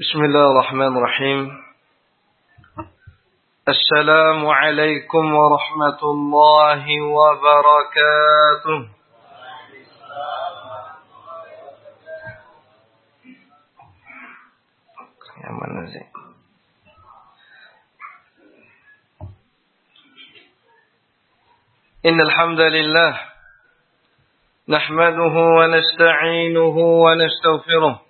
بسم الله الرحمن الرحيم. السلام عليكم ورحمة الله وبركاته. يا من إن الحمد لله نحمده ونستعينه ونستغفره.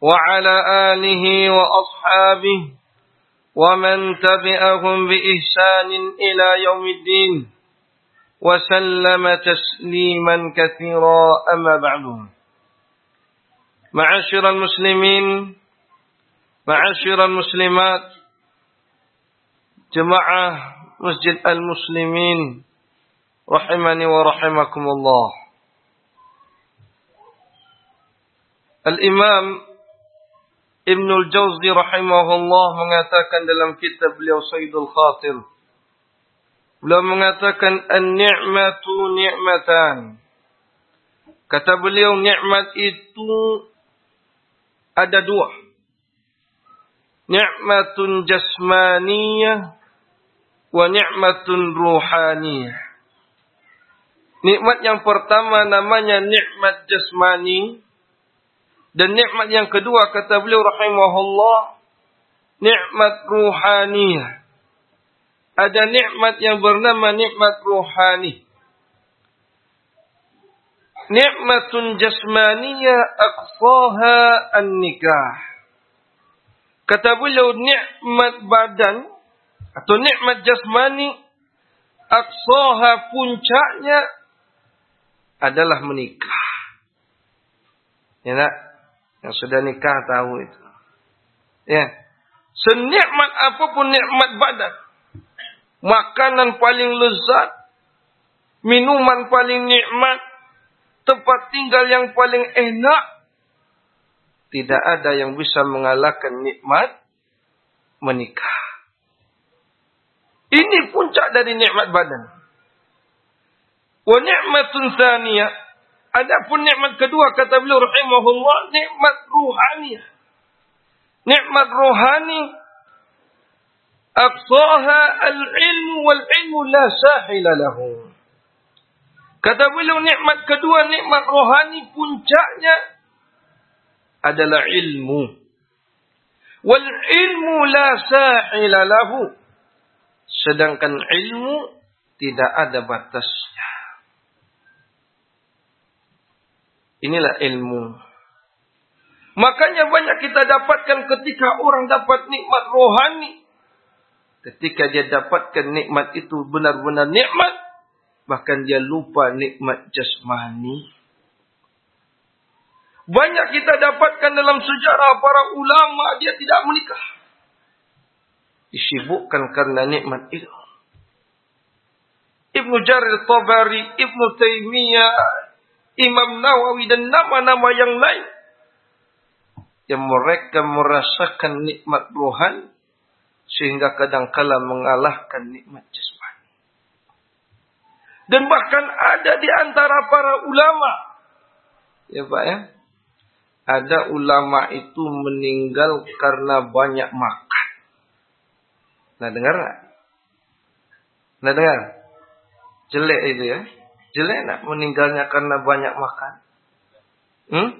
وعلى آله وأصحابه ومن تبعهم بإحسان إلى يوم الدين وسلم تسليما كثيرا أما بعد. معاشر المسلمين معاشر المسلمات جماعة مسجد المسلمين رحمني ورحمكم الله. الإمام Ibnul Jauzi rahimahullah mengatakan dalam kitab beliau Sayyidul Khatir. Beliau mengatakan an-ni'matu ni'matan. Kata beliau nikmat itu ada dua. Ni'matun jasmaniyah wa ni'matun ruhaniyah. Nikmat yang pertama namanya nikmat jasmani dan nikmat yang kedua kata beliau rahimahullah nikmat ruhaniyah. Ada nikmat yang bernama nikmat ruhani. Nikmatun jasmaniyah aqsaha an-nikah. Kata beliau nikmat badan atau nikmat jasmani aqsaha puncaknya adalah menikah. Ya nak? Yang sudah nikah tahu itu. Ya. Senikmat apa pun nikmat badan. Makanan paling lezat. Minuman paling nikmat. Tempat tinggal yang paling enak. Tidak ada yang bisa mengalahkan nikmat menikah. Ini puncak dari nikmat badan. Wa ni'matun thaniyah Adapun nikmat kedua kata beliau rahimahullah nikmat ruhani. Nikmat rohani aqsaha al-ilmu wal ilmu la sahila lahu. Kata beliau nikmat kedua nikmat rohani puncaknya adalah ilmu. Wal ilmu la sahila lahu. Sedangkan ilmu tidak ada batasnya. Inilah ilmu. Makanya banyak kita dapatkan ketika orang dapat nikmat rohani. Ketika dia dapatkan nikmat itu benar-benar nikmat. Bahkan dia lupa nikmat jasmani. Banyak kita dapatkan dalam sejarah para ulama dia tidak menikah. Disibukkan karena nikmat itu. Ibnu Jarir Tabari, Ibnu Taimiyah, Imam Nawawi dan nama-nama yang lain yang mereka merasakan nikmat rohan sehingga kadang-kala mengalahkan nikmat jasmani. Dan bahkan ada di antara para ulama ya Pak ya. Ada ulama itu meninggal karena banyak makan. Nah dengar? Nah dengar? Jelek itu ya. Jelek nak meninggalnya karena banyak makan? Hmm?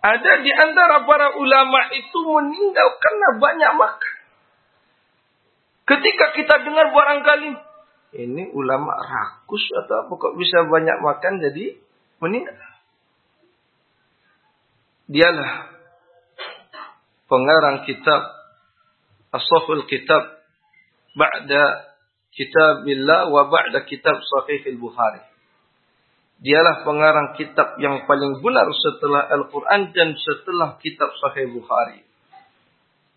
Ada di antara para ulama itu meninggal karena banyak makan. Ketika kita dengar barangkali ini ulama rakus atau apa kok bisa banyak makan jadi meninggal. Dialah pengarang kitab As-Saful Kitab Ba'da kitabillah wa ba'da kitab sahih al-Bukhari. Dialah pengarang kitab yang paling benar setelah Al-Quran dan setelah kitab Sahih Bukhari.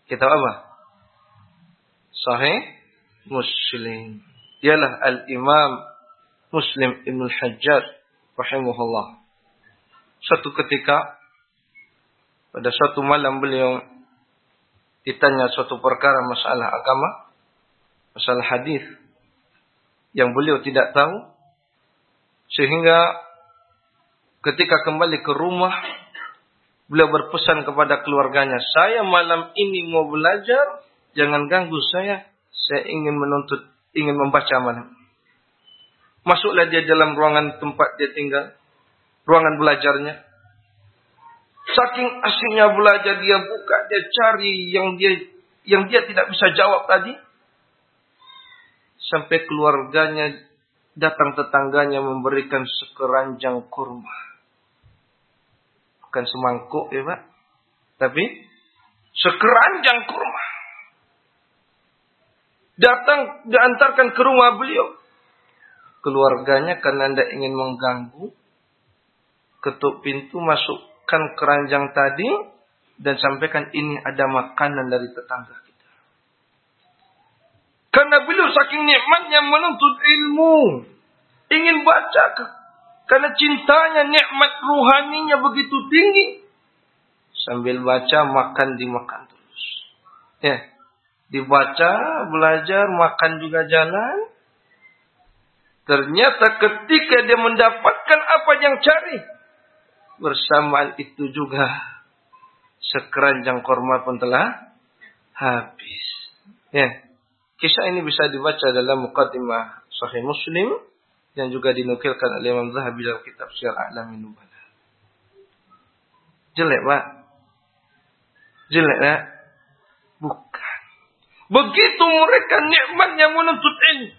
Kitab apa? Sahih Muslim. Dialah Al-Imam Muslim Ibn Hajjar rahimahullah. Suatu ketika pada suatu malam beliau ditanya suatu perkara masalah agama, masalah hadis yang beliau tidak tahu sehingga ketika kembali ke rumah beliau berpesan kepada keluarganya, "Saya malam ini mau belajar, jangan ganggu saya. Saya ingin menuntut, ingin membaca malam." Masuklah dia dalam ruangan tempat dia tinggal, ruangan belajarnya. Saking asiknya belajar dia buka, dia cari yang dia yang dia tidak bisa jawab tadi. Sampai keluarganya datang tetangganya memberikan sekeranjang kurma. Bukan semangkuk ya Pak. Tapi sekeranjang kurma. Datang diantarkan ke rumah beliau. Keluarganya karena tidak ingin mengganggu. Ketuk pintu masuk masukkan keranjang tadi dan sampaikan ini ada makanan dari tetangga kita. Karena beliau saking nikmatnya menuntut ilmu. Ingin baca. Karena cintanya, nikmat ruhaninya begitu tinggi. Sambil baca, makan dimakan terus. Ya. Dibaca, belajar, makan juga jalan. Ternyata ketika dia mendapatkan apa yang cari, bersamaan itu juga sekeranjang korma pun telah habis. Ya. Kisah ini bisa dibaca dalam Muqaddimah Sahih Muslim yang juga dinukilkan oleh Imam Zahabi dalam kitab Syiar A'lamin Nubala. Jelek, Pak. Jelek, Pak. Bukan. Begitu mereka nikmatnya menuntut ilmu.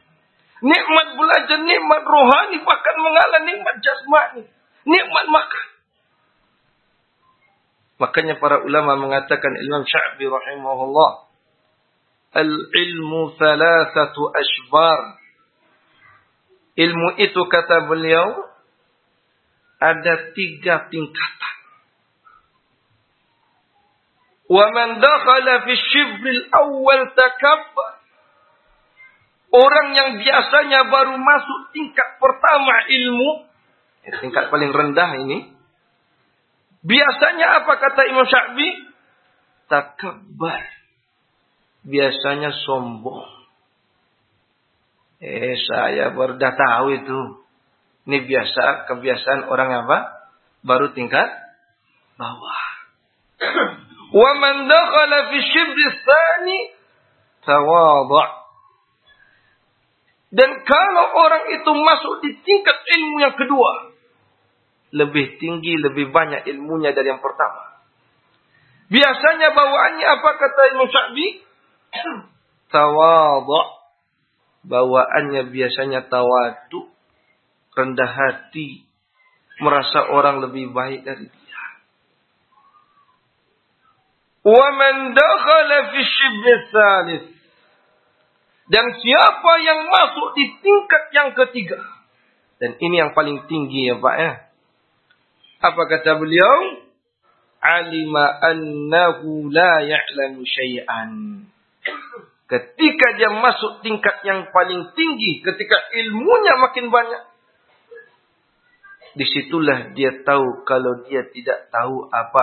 Nikmat belajar, nikmat rohani, bahkan mengalami nikmat jasmani. Nikmat makan. Makanya para ulama mengatakan Imam Sya'bi rahimahullah Al-ilmu thalathatu ashbar Ilmu itu kata beliau ada tiga tingkatan. Wa man dakhala fi shibril awwal takabbar. Orang yang biasanya baru masuk tingkat pertama ilmu, tingkat paling rendah ini, Biasanya apa kata Imam Syafi'i? Takabbar. Biasanya sombong. Eh saya baru dah tahu itu. Ini biasa kebiasaan orang apa? Baru tingkat bawah. Wa man dakhala fi shibri tsani. Dan kalau orang itu masuk di tingkat ilmu yang kedua, lebih tinggi, lebih banyak ilmunya dari yang pertama. Biasanya bawaannya apa kata Imam Syafi'i? Tawadhu. Bawaannya biasanya tawadu, rendah hati, merasa orang lebih baik dari dia. Wa man dakhala fi thalith. Dan siapa yang masuk di tingkat yang ketiga. Dan ini yang paling tinggi ya Pak ya. Apa kata beliau? Alima annahu la ya'lamu syai'an. Ketika dia masuk tingkat yang paling tinggi, ketika ilmunya makin banyak, di situlah dia tahu kalau dia tidak tahu apa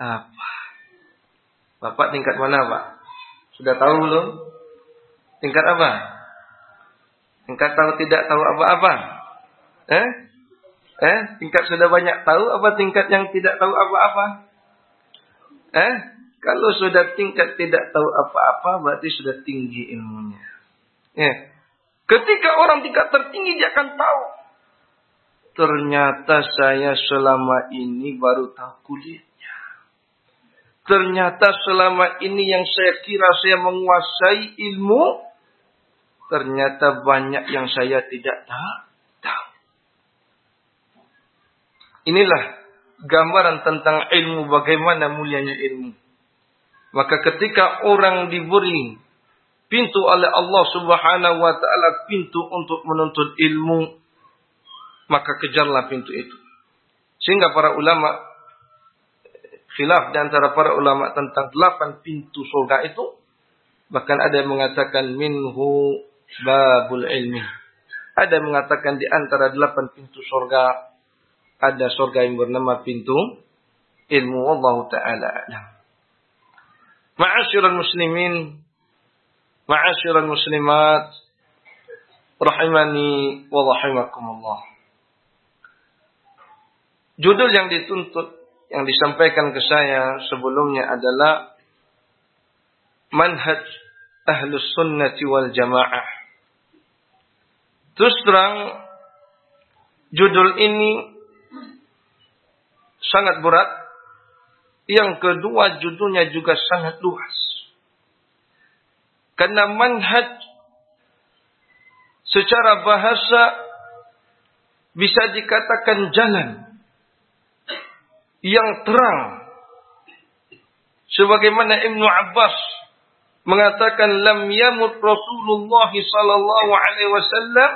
apa. Bapak tingkat mana pak? Sudah tahu belum? Tingkat apa? Tingkat tahu tidak tahu apa-apa? Eh? Eh, tingkat sudah banyak tahu apa tingkat yang tidak tahu apa-apa? Eh, kalau sudah tingkat tidak tahu apa-apa berarti sudah tinggi ilmunya. Ya. Ketika orang tingkat tertinggi dia akan tahu. Ternyata saya selama ini baru tahu kulitnya. Ternyata selama ini yang saya kira saya menguasai ilmu. Ternyata banyak yang saya tidak tahu. Inilah gambaran tentang ilmu bagaimana mulianya ilmu. Maka ketika orang diberi pintu oleh Allah Subhanahu wa taala pintu untuk menuntut ilmu, maka kejarlah pintu itu. Sehingga para ulama khilaf di antara para ulama tentang delapan pintu surga itu. Bahkan ada yang mengatakan minhu babul ilmi. Ada yang mengatakan di antara delapan pintu surga ada surga yang bernama pintu ilmu Allah Ta'ala alam. Ma'asyiral muslimin, ma'asyiral muslimat, rahimani wa rahimakumullah. Judul yang dituntut yang disampaikan ke saya sebelumnya adalah manhaj ahlus sunnati wal jamaah. Terus terang judul ini sangat berat. Yang kedua judulnya juga sangat luas. Karena manhaj secara bahasa bisa dikatakan jalan yang terang. Sebagaimana Ibnu Abbas mengatakan lam yamut Rasulullah sallallahu alaihi wasallam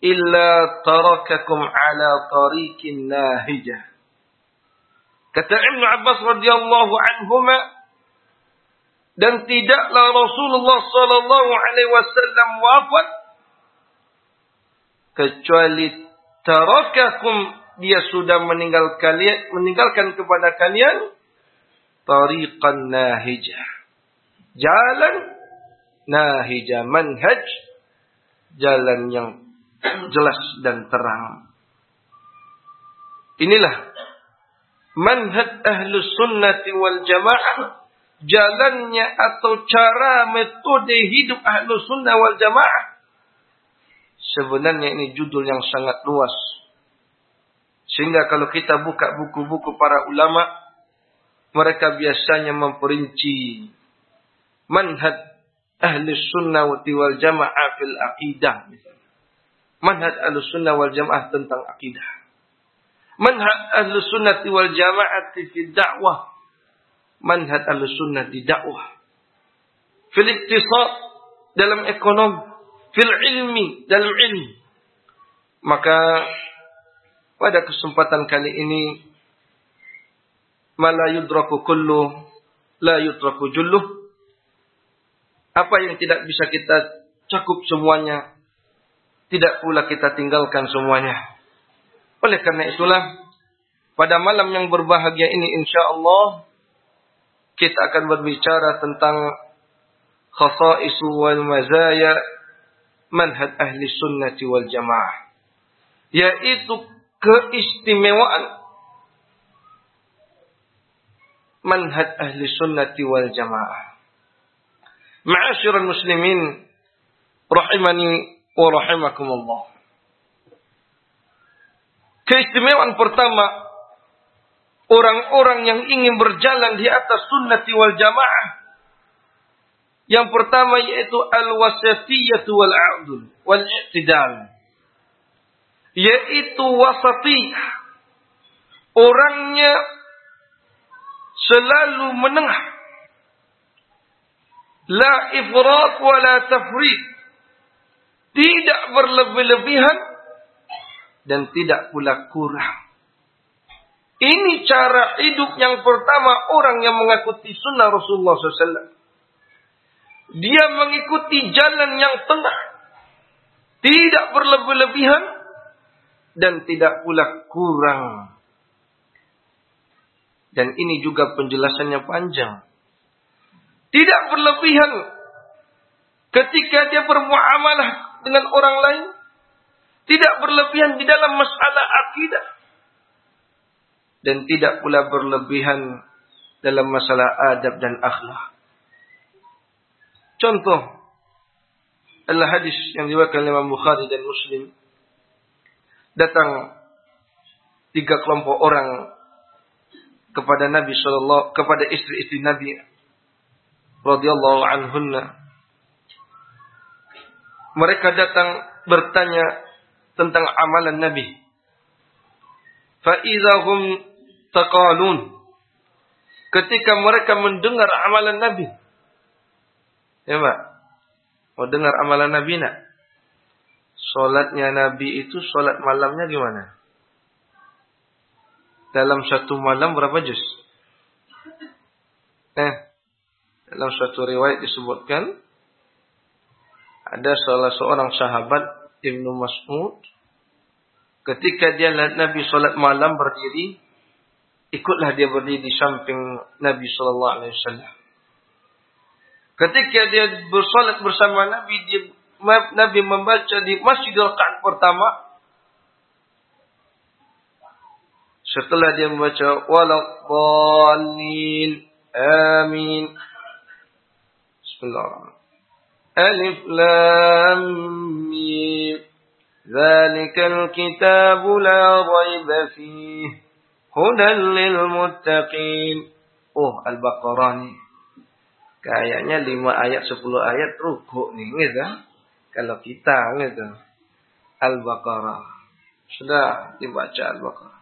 illa tarakakum ala tariqin nahijah. Kata Ibnu Abbas radhiyallahu anhuma dan tidaklah Rasulullah sallallahu alaihi wasallam wafat kecuali tarakakum dia sudah meninggal kalian meninggalkan kepada kalian tariqan nahijah. Jalan nahijah manhaj jalan yang jelas dan terang. Inilah manhaj ahlu sunnati wal jamaah jalannya atau cara metode hidup ahlu sunnah wal jamaah sebenarnya ini judul yang sangat luas sehingga kalau kita buka buku-buku para ulama, mereka biasanya memperinci manhaj ahli sunnah wal jamaah fil aqidah. Manhaj ahli sunnah wal jamaah tentang akidah. Manhaj ahli sunnah wal jamaah fi dakwah. Manhaj ahli sunnah di dakwah. Fil iktisad dalam ekonomi. Fil ilmi dalam ilmi. Maka pada kesempatan kali ini mala yudraku kullu la yudraku julluh apa yang tidak bisa kita cakup semuanya tidak pula kita tinggalkan semuanya oleh karena itulah pada malam yang berbahagia ini insya Allah kita akan berbicara tentang khasaisu wal mazaya manhaj ahli sunnati wal jamaah yaitu keistimewaan manhaj ahli sunnati wal jamaah. Ma'asyiral muslimin rahimani wa rahimakumullah. Keistimewaan pertama orang-orang yang ingin berjalan di atas sunnati wal jamaah. Yang pertama yaitu al-wasatiyatu wal a'dul wal i'tidal yaitu wasati. Orangnya selalu menengah. La ifrat wa la tafrid. Tidak berlebih-lebihan dan tidak pula kurang. Ini cara hidup yang pertama orang yang mengikuti sunnah Rasulullah SAW. Dia mengikuti jalan yang tengah. Tidak berlebih-lebihan dan tidak pula kurang. Dan ini juga penjelasannya panjang. Tidak berlebihan ketika dia bermuamalah dengan orang lain. Tidak berlebihan di dalam masalah akidah. Dan tidak pula berlebihan dalam masalah adab dan akhlak. Contoh adalah hadis yang diwakilkan Imam Bukhari dan Muslim datang tiga kelompok orang kepada Nabi Shallallahu kepada istri-istri Nabi radhiyallahu anhunna. Mereka datang bertanya tentang amalan Nabi. Fa'idhahum taqalun. Ketika mereka mendengar amalan Nabi. Ya, Mbak. Mau dengar amalan Nabi nak? Sholatnya Nabi itu sholat malamnya gimana? Dalam satu malam berapa juz? Eh, dalam suatu riwayat disebutkan ada salah seorang sahabat Ibnu Mas'ud ketika dia Nabi salat malam berdiri ikutlah dia berdiri di samping Nabi sallallahu alaihi wasallam. Ketika dia bersolat bersama Nabi, dia, Nabi membaca di masjid rakaat pertama. Setelah dia membaca walaqallin amin. Bismillahirrahmanirrahim. Alif lam mim. ذلك الكتاب لا ريب فيه هدى للمتقين Oh, Al-Baqarah nih. Kayaknya lima ayat, sepuluh ayat rukuk nih, gitu. Kalau kita, gitu. Al-Baqarah. Sudah dibaca Al-Baqarah.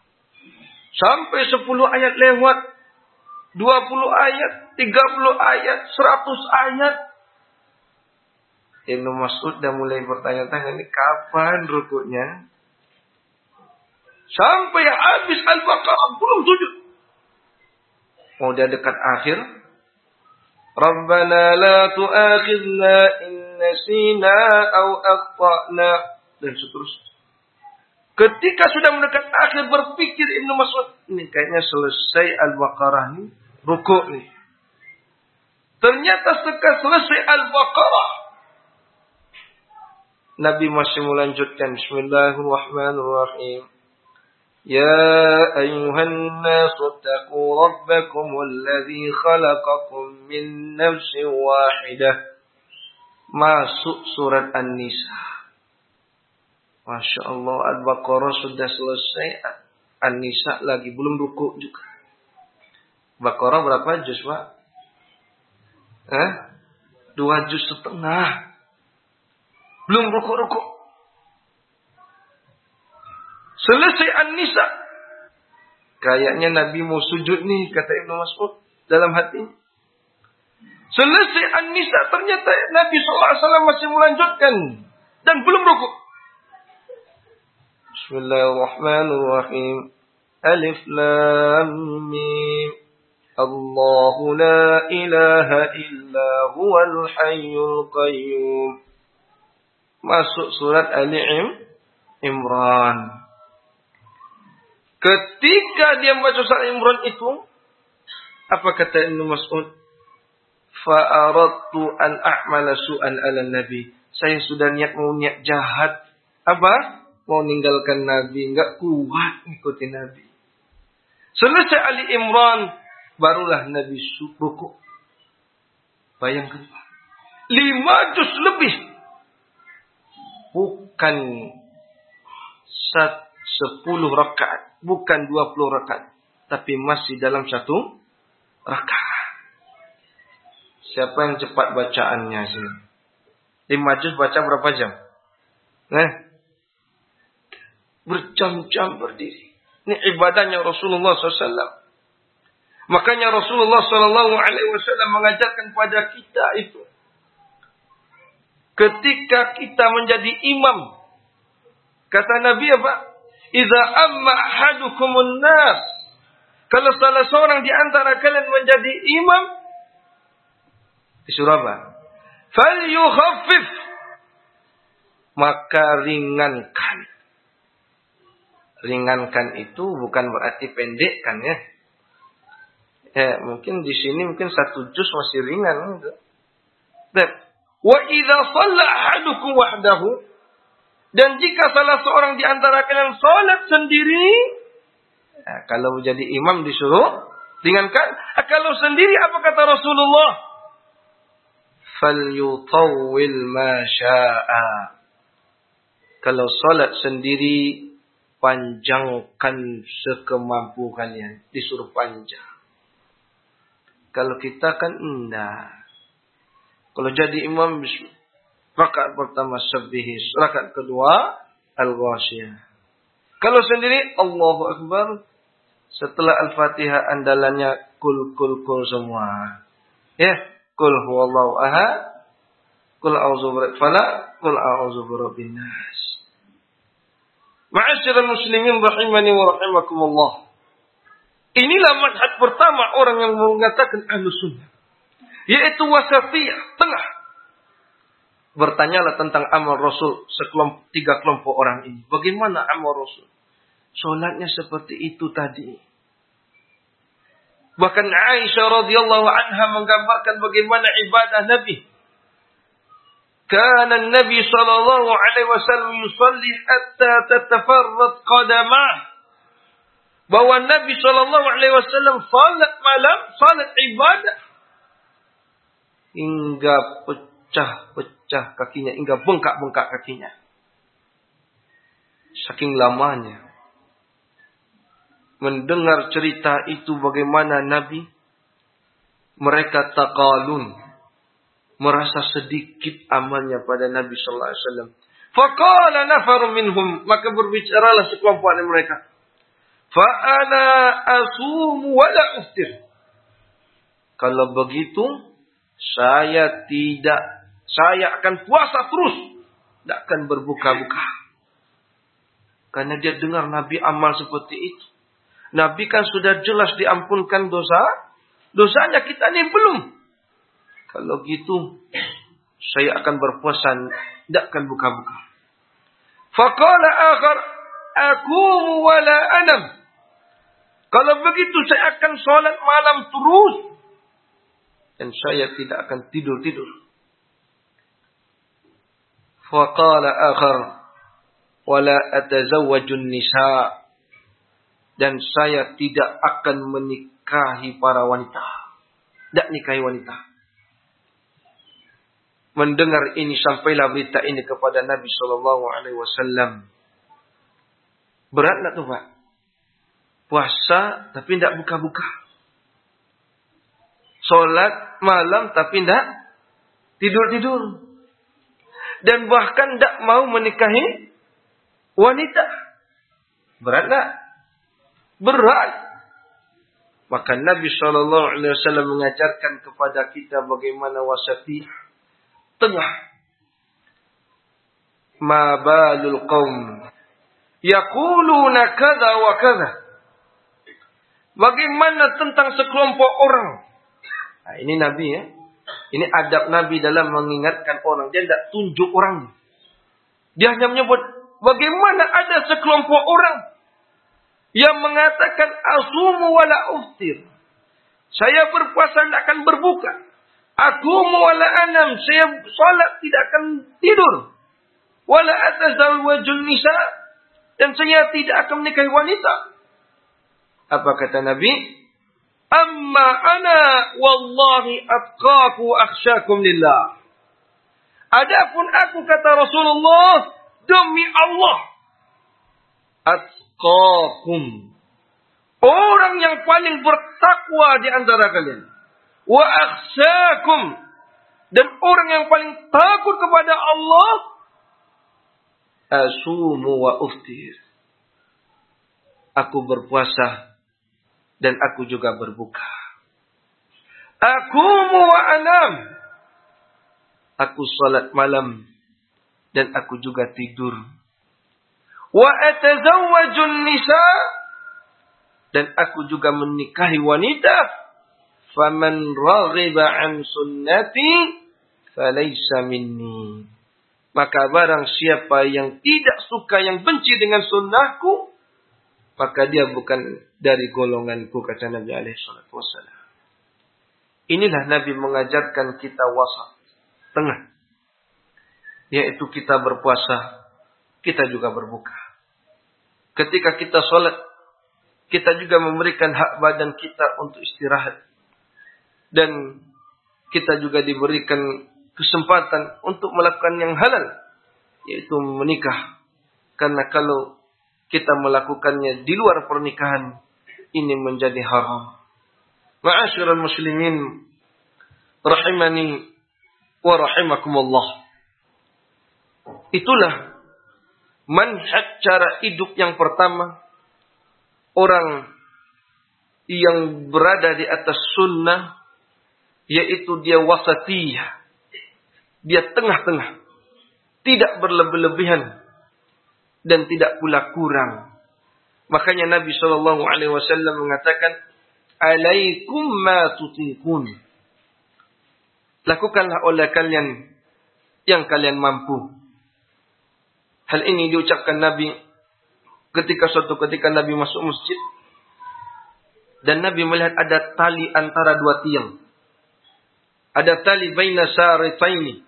Sampai sepuluh ayat lewat. Dua puluh ayat, tiga puluh ayat, seratus ayat. Ibnu Mas'ud dan mulai bertanya-tanya ini kapan rukuknya? Sampai habis Al-Baqarah belum sujud. Mau dia dekat akhir. Rabbana la tu'akhidna in nasina au akhtana dan seterusnya. Ketika sudah mendekat akhir berpikir Ibnu Mas'ud, ini kayaknya selesai Al-Baqarah ini rukuk nih. Ternyata setelah selesai Al-Baqarah, Nabi masih melanjutkan Bismillahirrahmanirrahim. يا أيها الناس اتقوا ربكم الذي خلقكم من نفس واحدة masuk surat An-Nisa. Masya Allah, Al-Baqarah sudah selesai. An-Nisa lagi, belum ruku juga. Baqarah berapa juz, Pak? Eh? Dua juz setengah. Belum ruku-ruku. Selesai An-Nisa. Kayaknya Nabi mau sujud nih, kata Ibnu Mas'ud dalam hati. Selesai An-Nisa, ternyata Nabi SAW masih melanjutkan. Dan belum rukuk. Bismillahirrahmanirrahim. Alif Lam Mim. Allahu la ilaha illa huwal hayyul qayyum. Masuk surat Ali Imran. Ketika dia membaca surat Imran itu, apa kata Ibnu Mas'ud? Fa'aradtu an a'mala su'an ala nabi. Saya sudah niat mau niat jahat. Apa? Mau ninggalkan Nabi. Enggak kuat ikuti Nabi. Selesai Ali Imran. Barulah Nabi ruku. Bayangkan. Lima juz lebih. Bukan satu sepuluh rakaat, bukan dua puluh rakaat, tapi masih dalam satu rakaat. Siapa yang cepat bacaannya sih? Lima juz baca berapa jam? Nah, berjam-jam berdiri. Ini ibadahnya Rasulullah SAW. Makanya Rasulullah Wasallam mengajarkan pada kita itu, ketika kita menjadi imam, kata Nabi apa? Iza amma ahadukumun nas. Kalau salah seorang di antara kalian menjadi imam, disuruh apa? Fal yukhaffif. Maka ringankan. Ringankan itu bukan berarti pendekkan ya. Ya, mungkin di sini mungkin satu juz masih ringan gitu. Wa idza shalla ahadukum wahdahu dan jika salah seorang di antara kalian sholat sendiri, nah, kalau menjadi imam disuruh ringankan. Nah, kalau sendiri apa kata Rasulullah? Falyutawil masya'a. Kalau sholat sendiri, panjangkan sekemampu kalian. Disuruh panjang. Kalau kita kan enggak. Kalau jadi imam, Rakaat pertama sabihis. Rakaat kedua al-ghasyiyah. Kalau sendiri Allahu Akbar. Setelah Al-Fatihah andalannya kul kul kul semua. Ya, kul huwallahu ahad. Kul a'udzu falaq, kul a'udzu birabbin nas. Ma'asyiral muslimin rahimani wa rahimakumullah. Inilah manhaj pertama orang yang mengatakan ahlu sunnah. Yaitu wasatiyah, tengah. Bertanyalah tentang amal Rasul sekelompok, tiga kelompok orang ini. Bagaimana amal Rasul? Solatnya seperti itu tadi. Bahkan Aisyah radhiyallahu anha menggambarkan bagaimana ibadah Nabi. Kana Nabi sallallahu alaihi wasallam yusalli hatta tatafarrad qadamah. Bahwa Nabi sallallahu alaihi wasallam salat malam, salat ibadah hingga pecah-pecah kakinya, hingga bengkak-bengkak kakinya. Saking lamanya mendengar cerita itu bagaimana Nabi mereka takalun merasa sedikit amalnya pada Nabi sallallahu alaihi wasallam. Faqala nafar minhum maka berbicaralah sekelompok dari mereka. Fa ana asum wa uftir. Kalau begitu saya tidak saya akan puasa terus, tidak akan berbuka-buka. Karena dia dengar Nabi amal seperti itu. Nabi kan sudah jelas diampunkan dosa. Dosanya kita ini belum. Kalau gitu, saya akan berpuasa, tidak akan buka-buka. Faqala akhar, aku wala anam. Kalau begitu saya akan sholat malam terus. Dan saya tidak akan tidur-tidur. Faqala akhar, wala atazawwajun nisa' dan saya tidak akan menikahi para wanita. Tidak nikahi wanita. Mendengar ini sampailah berita ini kepada Nabi Shallallahu Alaihi Wasallam. Berat nggak tuh pak? Puasa tapi tidak buka-buka. Sholat malam tapi tidak tidur-tidur. Dan bahkan tidak mau menikahi wanita. Berat nggak? berat. Maka Nabi Shallallahu Alaihi Wasallam mengajarkan kepada kita bagaimana wasati tengah. Ma balul qaum yaquluna kada wa kada. Bagaimana tentang sekelompok orang? Nah, ini Nabi ya. Ini adab Nabi dalam mengingatkan orang. Dia tidak tunjuk orangnya. Dia hanya menyebut bagaimana ada sekelompok orang yang mengatakan asumu wala uftir. Saya berpuasa tidak akan berbuka. Aku wala anam. Saya salat tidak akan tidur. Wala atazawwajul nisa. Dan saya tidak akan menikahi wanita. Apa kata Nabi? Amma ana wallahi atqaku akhsyakum lillah. Adapun aku kata Rasulullah demi Allah atqakum. Orang yang paling bertakwa di antara kalian. Wa akhsyakum. Dan orang yang paling takut kepada Allah. Asumu wa uftir. Aku berpuasa. Dan aku juga berbuka. Akumu wa anam. Aku salat malam. Dan aku juga tidur Wa atazawwajun nisa dan aku juga menikahi wanita. Faman raghiba an sunnati falaysa minni. Maka barang siapa yang tidak suka, yang benci dengan sunnahku, maka dia bukan dari golonganku, kata Nabi alaihi salatu wassalam. Inilah Nabi mengajarkan kita wasat, tengah. Yaitu kita berpuasa, kita juga berbuka. Ketika kita sholat, kita juga memberikan hak badan kita untuk istirahat. Dan kita juga diberikan kesempatan untuk melakukan yang halal. Yaitu menikah. Karena kalau kita melakukannya di luar pernikahan, ini menjadi haram. Ma'asyiral muslimin, rahimani wa rahimakumullah. Itulah manhaj cara hidup yang pertama orang yang berada di atas sunnah yaitu dia wasatiyah dia tengah-tengah tidak berlebih-lebihan dan tidak pula kurang Makanya Nabi Shallallahu Alaihi Wasallam mengatakan, "Alaikum ma tutikun." Lakukanlah oleh kalian yang kalian mampu. Hal ini diucapkan Nabi ketika suatu ketika Nabi masuk masjid dan Nabi melihat ada tali antara dua tiang. Ada tali baina saritaini.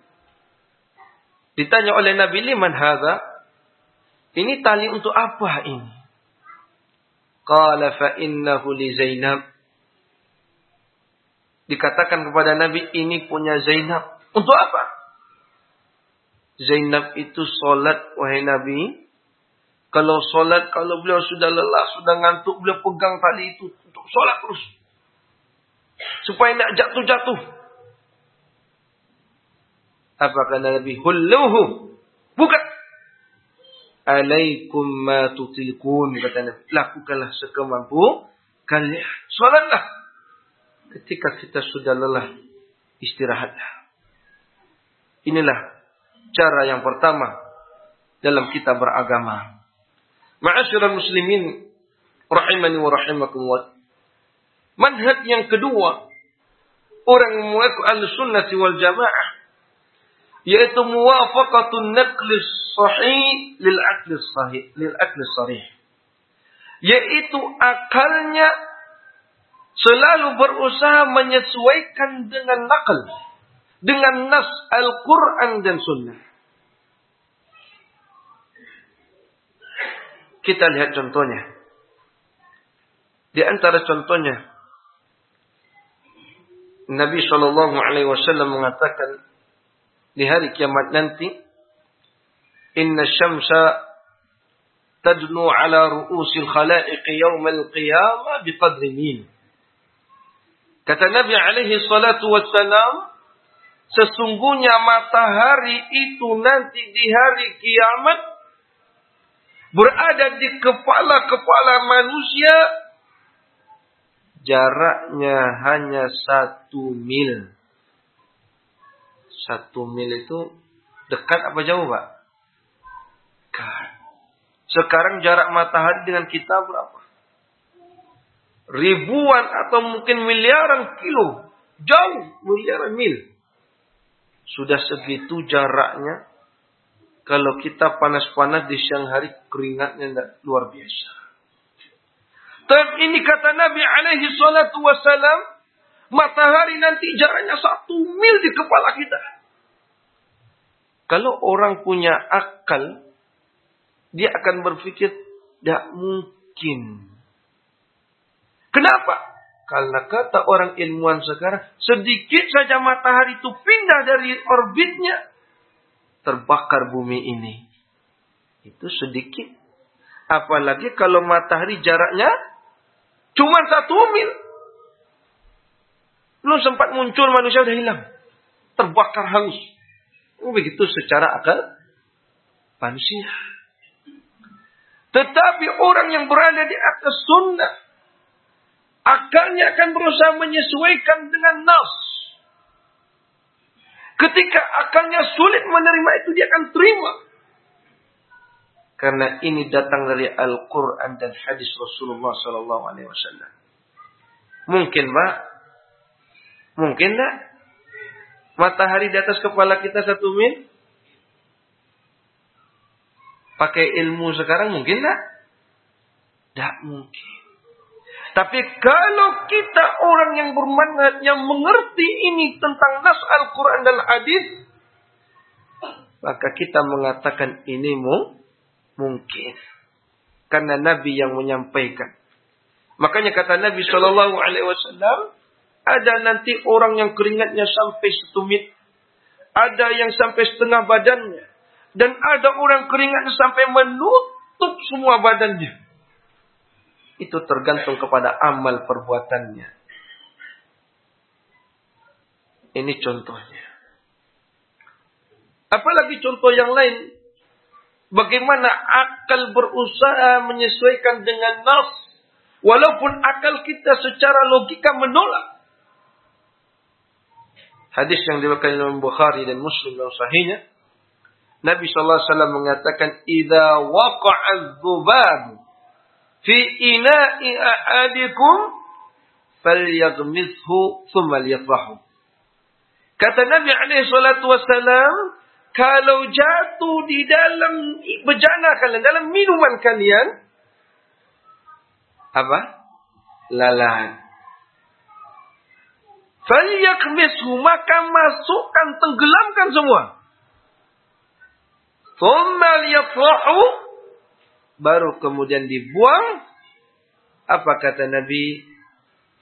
Ditanya oleh Nabi, "Liman hadza?" Ini tali untuk apa ini? Qala fa innahu li Zainab. Dikatakan kepada Nabi, ini punya Zainab. Untuk apa? Zainab itu solat, wahai Nabi. Kalau solat, kalau beliau sudah lelah, sudah ngantuk, beliau pegang tali itu untuk solat terus. Supaya tidak jatuh-jatuh. Apa kata Nabi? Hulluhu. Bukan alaikum ma tutilkun kata Nabi lakukanlah sekemampu kalian. Salatlah ketika kita sudah lelah istirahatlah. Inilah cara yang pertama dalam kita beragama. Ma'asyiral muslimin rahimani wa rahimakumullah. Manhaj yang kedua orang mengaku al-sunnah wal jamaah yaitu muwafaqatun naqlis sahih lil akli sahih lil akli sahih yaitu akalnya selalu berusaha menyesuaikan dengan nakal dengan nas Al-Quran dan Sunnah. Kita lihat contohnya. Di antara contohnya, Nabi Shallallahu Alaihi Wasallam mengatakan di hari kiamat nanti Inna syamsa tadnu ala ru'usil khalaiq yawmal qiyamah biqadri mil. Kata Nabi alaihi salatu wassalam, sesungguhnya matahari itu nanti di hari kiamat berada di kepala-kepala manusia jaraknya hanya satu mil. Satu mil itu dekat apa jauh pak? dekat. Sekarang jarak matahari dengan kita berapa? Ribuan atau mungkin miliaran kilo. Jauh, miliaran mil. Sudah segitu jaraknya. Kalau kita panas-panas di siang hari, keringatnya tidak luar biasa. Dan ini kata Nabi alaihi salatu wassalam, matahari nanti jaraknya satu mil di kepala kita. Kalau orang punya akal, dia akan berpikir tidak mungkin. Kenapa? Karena kata orang ilmuwan sekarang, sedikit saja matahari itu pindah dari orbitnya, terbakar bumi ini. Itu sedikit. Apalagi kalau matahari jaraknya cuma satu mil. Belum sempat muncul manusia sudah hilang. Terbakar hangus. Begitu secara akal manusia. Tetapi orang yang berada di atas sunnah. Akalnya akan berusaha menyesuaikan dengan nas. Ketika akalnya sulit menerima itu dia akan terima. Karena ini datang dari Al-Quran dan hadis Rasulullah Sallallahu Alaihi Wasallam. Mungkin pak? Mungkin tak? Matahari di atas kepala kita satu mil? pakai ilmu sekarang mungkin tak? Tidak mungkin. Tapi kalau kita orang yang bermanfaat, yang mengerti ini tentang nas Al-Quran dan Hadis, maka kita mengatakan ini mu, mungkin. Karena Nabi yang menyampaikan. Makanya kata Nabi Shallallahu Alaihi Wasallam, ada nanti orang yang keringatnya sampai setumit, ada yang sampai setengah badannya, dan ada orang keringat sampai menutup semua badannya. Itu tergantung kepada amal perbuatannya. Ini contohnya. Apalagi contoh yang lain. Bagaimana akal berusaha menyesuaikan dengan nas. Walaupun akal kita secara logika menolak. Hadis yang diwakilkan oleh Bukhari dan Muslim dalam sahihnya Nabi sallallahu alaihi wasallam mengatakan idza waqa'a dzubab fi ina'i ahadikum falyaghmishu thumma liyafrahu. Kata Nabi alaihi salatu wasalam, kalau jatuh di dalam bejana kalian, dalam minuman kalian, apa? Lalat. Falyakmishu maka masukkan tenggelamkan semua. Thumma liyafrahu baru kemudian dibuang. Apa kata Nabi?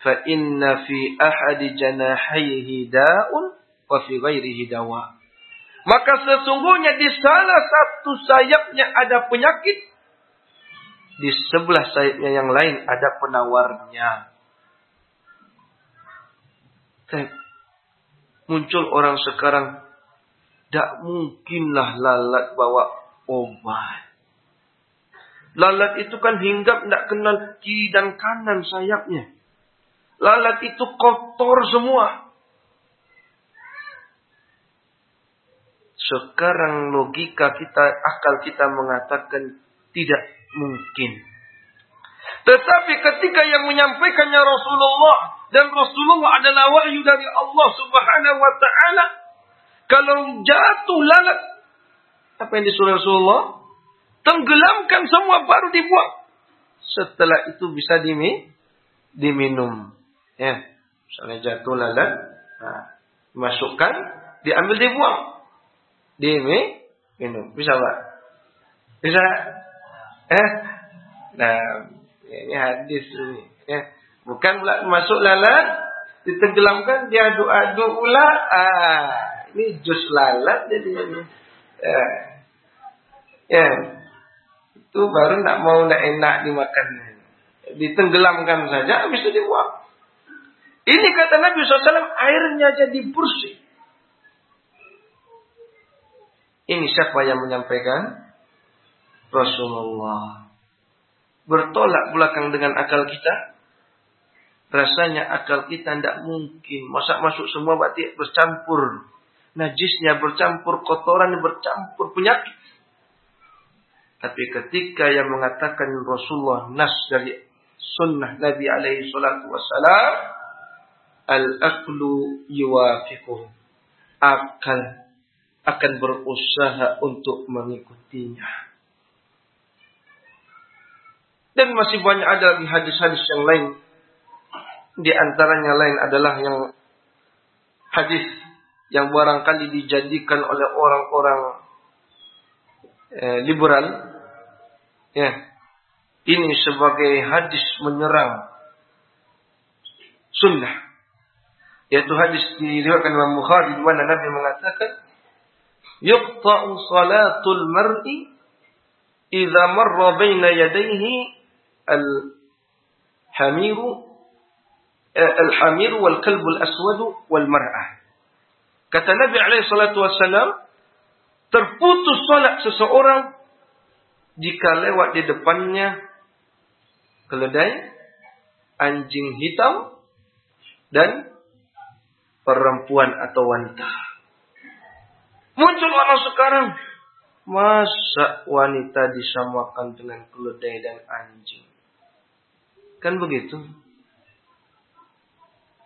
Fa inna fi ahadi janahaihi da'un wa fi ghairihi dawa. Maka sesungguhnya di salah satu sayapnya ada penyakit. Di sebelah sayapnya yang lain ada penawarnya. Muncul orang sekarang. Tak mungkinlah lalat bawa obat. Lalat itu kan hinggap tidak kenal kiri dan kanan sayapnya. Lalat itu kotor semua. Sekarang logika kita, akal kita mengatakan tidak mungkin. Tetapi ketika yang menyampaikannya Rasulullah dan Rasulullah adalah wahyu dari Allah Subhanahu wa taala, kalau jatuh lalat apa yang disuruh Rasulullah? Tenggelamkan semua baru dibuang. Setelah itu bisa dimi, diminum. Ya, misalnya jatuh lalat, nah, masukkan, diambil dibuang. Dimi, minum. Bisa pak? Bisa? Eh? Nah, ini hadis ini. Ya. Bukan pula masuk lalat, ditenggelamkan, diaduk-aduk pula. Ah, ini jus lalat jadi. Ya. ya itu baru nak mau nak enak dimakan. Ditenggelamkan saja, habis itu dibuang. Ini kata Nabi SAW, airnya jadi bersih. Ini siapa yang menyampaikan? Rasulullah. Bertolak belakang dengan akal kita. Rasanya akal kita tidak mungkin. Masa masuk semua berarti bercampur. Najisnya bercampur, kotoran bercampur, penyakit. Tapi ketika yang mengatakan Rasulullah nas dari sunnah Nabi alaihi salatu wassalam al-aqlu yuwafiquh akal akan berusaha untuk mengikutinya. Dan masih banyak ada di hadis-hadis yang lain. Di antaranya lain adalah yang hadis yang barangkali dijadikan oleh orang-orang eh, liberal Ya. Ini sebagai hadis menyerang sunnah. Yaitu hadis diriwayatkan Imam Bukhari di mana Nabi mengatakan, "Yuqta'u salatul mar'i idza marra baina yadayhi al-hamiru eh, kalbu al-aswad wal mar'ah." Kata Nabi alaihi salatu wasallam, terputus salat seseorang jika lewat di depannya keledai, anjing hitam, dan perempuan atau wanita. Muncul orang sekarang. Masa wanita disamakan dengan keledai dan anjing? Kan begitu?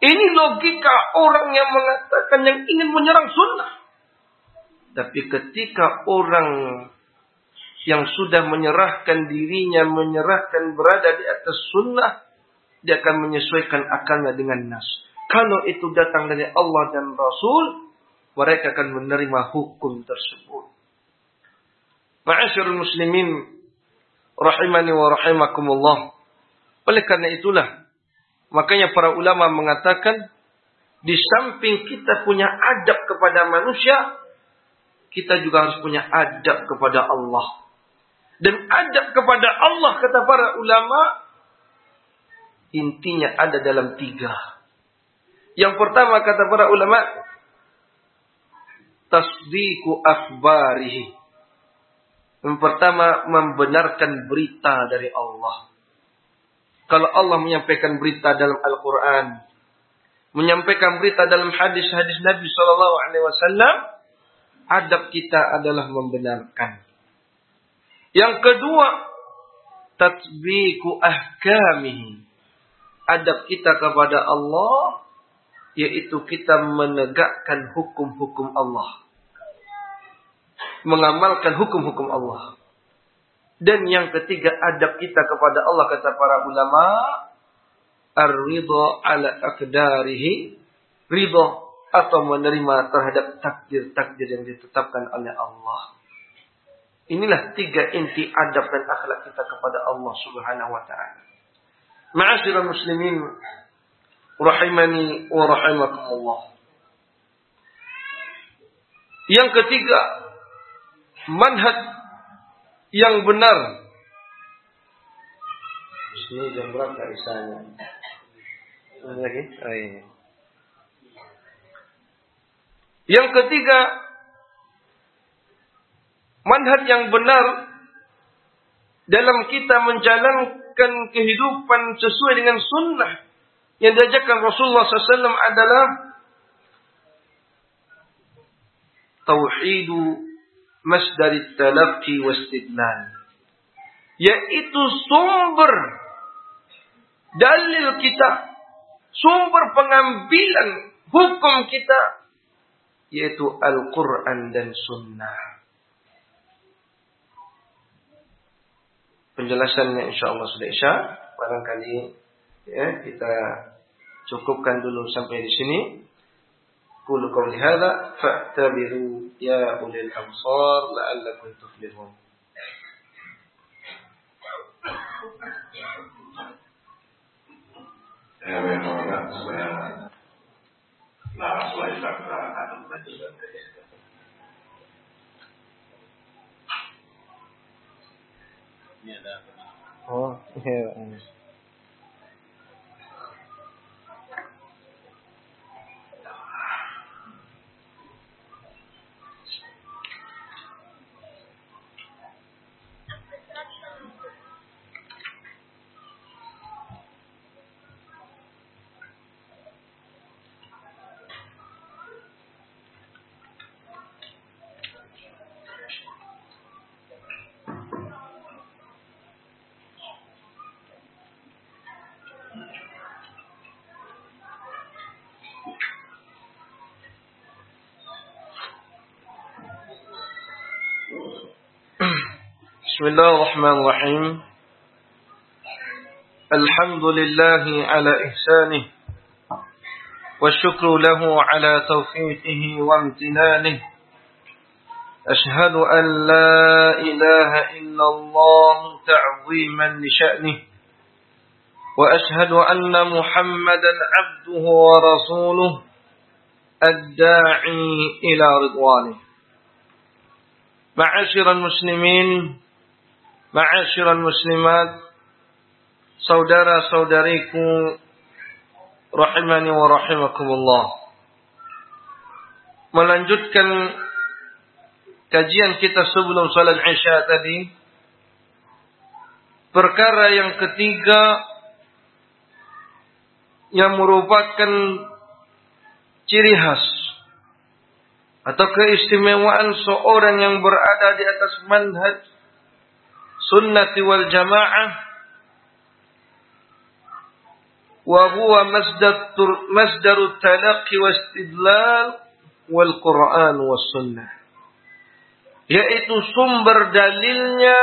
Ini logika orang yang mengatakan yang ingin menyerang sunnah. Tapi ketika orang yang sudah menyerahkan dirinya, menyerahkan berada di atas sunnah, dia akan menyesuaikan akalnya dengan nas. Kalau itu datang dari Allah dan Rasul, mereka akan menerima hukum tersebut. Ma'asyarul muslimin, rahimani wa rahimakumullah. Oleh karena itulah, makanya para ulama mengatakan, di samping kita punya adab kepada manusia, kita juga harus punya adab kepada Allah. Dan adab kepada Allah kata para ulama intinya ada dalam tiga. Yang pertama kata para ulama tasdiku akhbarihi. Yang pertama membenarkan berita dari Allah. Kalau Allah menyampaikan berita dalam Al-Quran, menyampaikan berita dalam hadis-hadis Nabi Wasallam, adab kita adalah membenarkan. Yang kedua, tatbiku ahkamihi. Adab kita kepada Allah yaitu kita menegakkan hukum-hukum Allah. Mengamalkan hukum-hukum Allah. Dan yang ketiga adab kita kepada Allah kata para ulama ar-ridha ala aqdarihi ridha atau menerima terhadap takdir-takdir yang ditetapkan oleh Allah. Inilah tiga inti adab dan akhlak kita kepada Allah Subhanahu wa taala. Ma'asyiral muslimin rahimani wa rahimakumullah. Yang ketiga, manhaj yang benar. Ini jam berapa isanya? Ini lagi? Oh, iya. Yang ketiga, manhaj yang benar dalam kita menjalankan kehidupan sesuai dengan sunnah yang diajarkan Rasulullah SAW adalah tauhidu masdar talaqi wastidlal yaitu sumber dalil kita sumber pengambilan hukum kita yaitu Al-Quran dan Sunnah. Penjelasannya insya Allah sudah isya. Barangkali ya kita cukupkan dulu sampai di sini قول قولي هذا فاعتبروا يا أولي الأبصار لعلكم تفلحون Oh, yeah. بسم الله الرحمن الرحيم الحمد لله على إحسانه والشكر له على توفيقه وامتنانه أشهد أن لا إله إلا الله تعظيما لشأنه وأشهد أن محمدا عبده ورسوله الداعي إلى رضوانه معاشر المسلمين Ma'asyiral muslimat, saudara-saudariku rahimani wa rahimakumullah. Melanjutkan kajian kita sebelum salat Isya tadi, perkara yang ketiga yang merupakan ciri khas atau keistimewaan seorang yang berada di atas manhaj sunnati wal jamaah wa huwa masdar masdar talaqqi wastidlal wal Quran was sunnah yaitu sumber dalilnya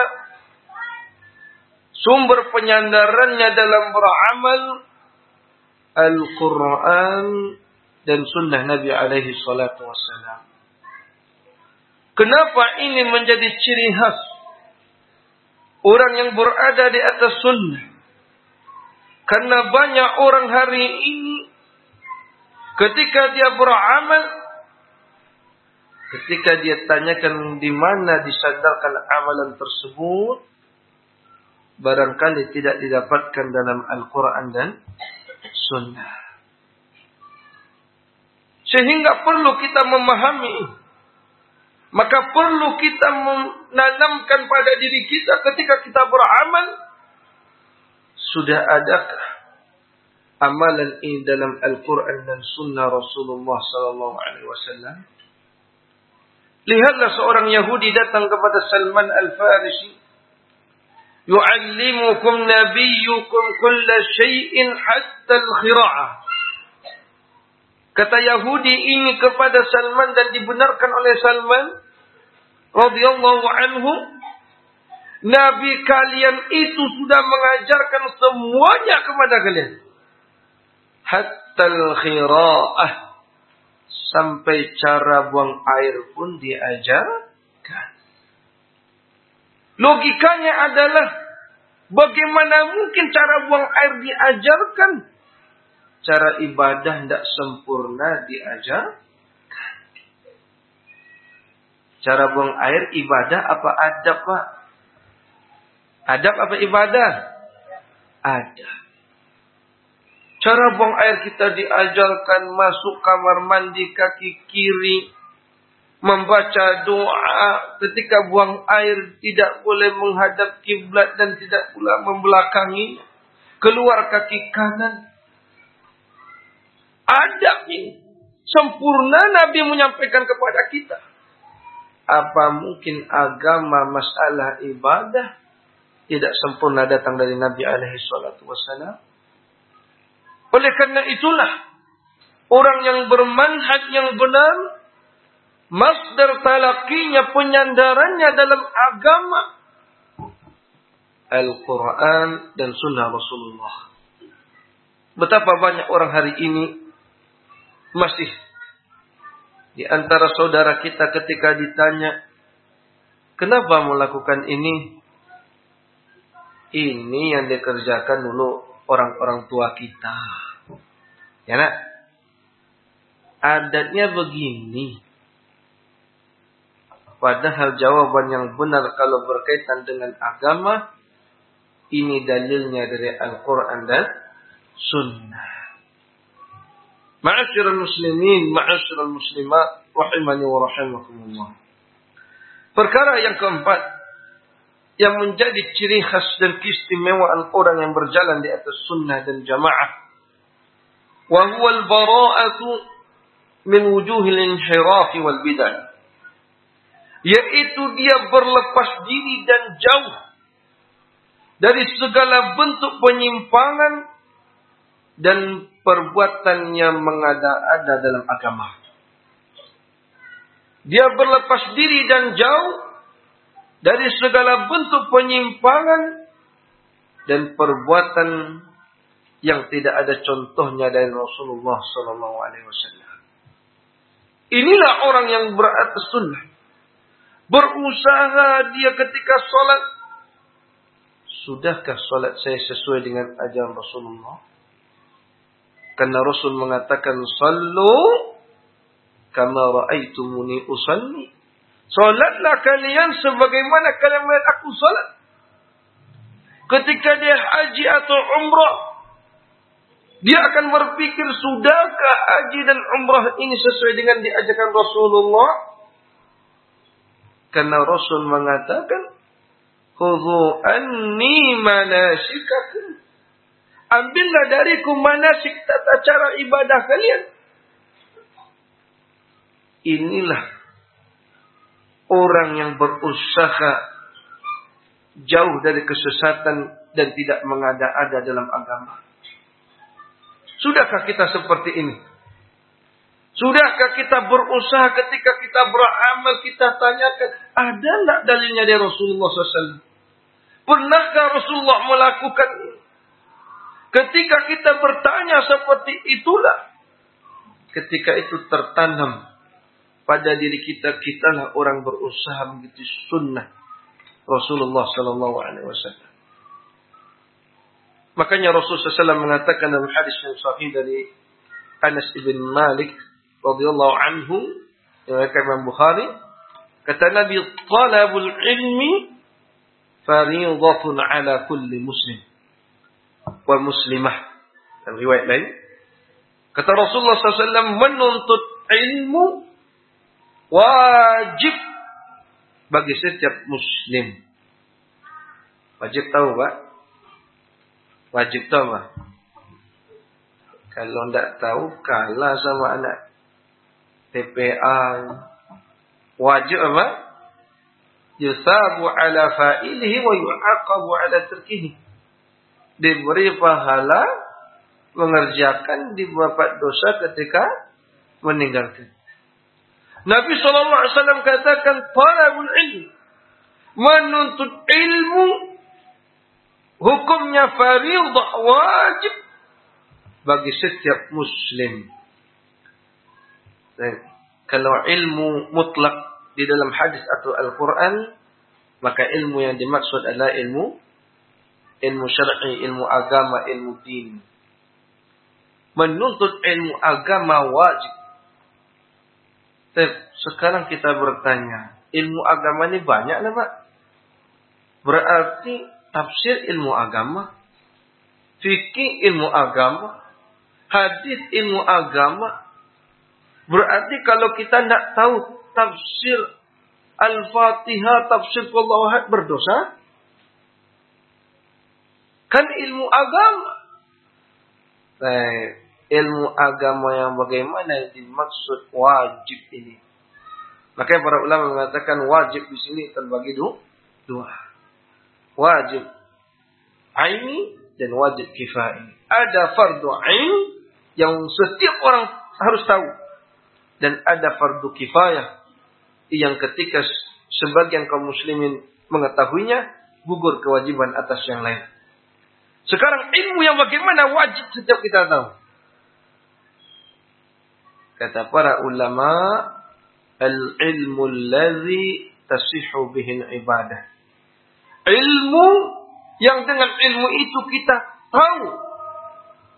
sumber penyandarannya dalam beramal Al-Quran dan sunnah Nabi alaihi salatu wassalam. Kenapa ini menjadi ciri khas Orang yang berada di atas sunnah. Karena banyak orang hari ini ketika dia beramal ketika dia tanyakan di mana disandarkan amalan tersebut barangkali tidak didapatkan dalam Al-Qur'an dan sunnah. Sehingga perlu kita memahami maka perlu kita menanamkan pada diri kita ketika kita beramal. Sudah adakah amalan ini dalam Al-Quran dan Sunnah Rasulullah Sallallahu Alaihi Wasallam? Lihatlah seorang Yahudi datang kepada Salman Al-Farisi yu'allimukum nabiyyukum kulla syai'in hatta al-khira'ah. Kata Yahudi ini kepada Salman dan dibenarkan oleh Salman radhiyallahu anhu Nabi kalian itu sudah mengajarkan semuanya kepada kalian. Hatta al-khira'ah. Sampai cara buang air pun diajarkan. Logikanya adalah bagaimana mungkin cara buang air diajarkan? Cara ibadah tidak sempurna diajarkan. Cara buang air ibadah apa adab pak? Adab apa ibadah? Adab. Cara buang air kita diajarkan masuk kamar mandi kaki kiri. Membaca doa ketika buang air tidak boleh menghadap kiblat dan tidak pula membelakangi. Keluar kaki kanan. Adab ini. Sempurna Nabi menyampaikan kepada kita. Apa mungkin agama masalah ibadah tidak sempurna datang dari Nabi alaihi salatu? Oleh karena itulah orang yang bermanhaj yang benar masdar talakinya penyandarannya dalam agama Al-Quran dan Sunnah Rasulullah. Betapa banyak orang hari ini masih di antara saudara kita ketika ditanya, kenapa melakukan ini? Ini yang dikerjakan dulu orang-orang tua kita. Ya nak? Adatnya begini. Padahal jawaban yang benar kalau berkaitan dengan agama, ini dalilnya dari Al-Quran dan Sunnah. Ma'asyiral muslimin, ma'asyiral muslimat, rahimani wa rahimakumullah. Perkara yang keempat, yang menjadi ciri khas dan keistimewaan orang yang berjalan di atas sunnah dan jamaah. Wa huwa al-bara'atu min wujuhil inhiraf wal bidah. Yaitu dia berlepas diri dan jauh dari segala bentuk penyimpangan dan perbuatannya mengada-ada dalam agama. Dia berlepas diri dan jauh dari segala bentuk penyimpangan dan perbuatan yang tidak ada contohnya dari Rasulullah Sallallahu Alaihi Wasallam. Inilah orang yang beratas sunnah. Berusaha dia ketika sholat. Sudahkah sholat saya sesuai dengan ajaran Rasulullah? Karena Rasul mengatakan, Sallu kama ra'aitumuni usalli. Solatlah kalian sebagaimana kalian melihat aku solat. Ketika dia haji atau umrah, dia akan berpikir, sudahkah haji dan umrah ini sesuai dengan diajarkan Rasulullah? Karena Rasul mengatakan, Khudhu anni manasikakum. Ambillah dariku manasik tata cara ibadah kalian. Inilah orang yang berusaha jauh dari kesesatan dan tidak mengada-ada dalam agama. Sudahkah kita seperti ini? Sudahkah kita berusaha ketika kita beramal kita tanyakan ada tidak dalilnya dari Rasulullah SAW? Pernahkah Rasulullah melakukan ini? Ketika kita bertanya seperti itulah, ketika itu tertanam pada diri kita kitalah orang berusaha mengikuti sunnah Rasulullah Sallallahu Alaihi Wasallam. Makanya Rasulullah SAW mengatakan dalam hadis yang sahih dari Anas ibn Malik radhiyallahu anhu yang Imam Bukhari kata Nabi talabul ilmi fariidatun ala kulli muslim wa muslimah dan riwayat lain kata Rasulullah SAW menuntut ilmu wajib bagi setiap muslim. Wajib tahu, Pak? Wajib tahu, Pak? Kalau tidak tahu, kalah sama anak TPA. Wajib apa? yusabu ala fa'ilihi wa yu'aqabu ala terkihi. Diberi pahala mengerjakan di bapak dosa ketika meninggalkan. Nabi SAW katakan para ilmu menuntut ilmu hukumnya faridah wajib bagi setiap muslim. Dan kalau ilmu mutlak di dalam hadis atau Al-Quran, maka ilmu yang dimaksud adalah ilmu ilmu syar'i, ilmu agama, ilmu din. Menuntut ilmu agama wajib. Sekarang kita bertanya, ilmu agama ini banyak lah Pak. Berarti tafsir ilmu agama, fikih ilmu agama, hadis ilmu agama. Berarti kalau kita tidak tahu tafsir Al-Fatihah, tafsir Allah berdosa? Kan ilmu agama. Nah, ilmu agama yang bagaimana dimaksud wajib ini. Makanya para ulama mengatakan wajib di sini terbagi dua wajib aini dan wajib kifai. Ada fardu ain yang setiap orang harus tahu dan ada fardu kifayah yang ketika sebagian kaum muslimin mengetahuinya gugur kewajiban atas yang lain. Sekarang ilmu yang bagaimana wajib setiap kita tahu. Kata para ulama, al-ilmu allazi tasihu bihin ibadah ilmu yang dengan ilmu itu kita tahu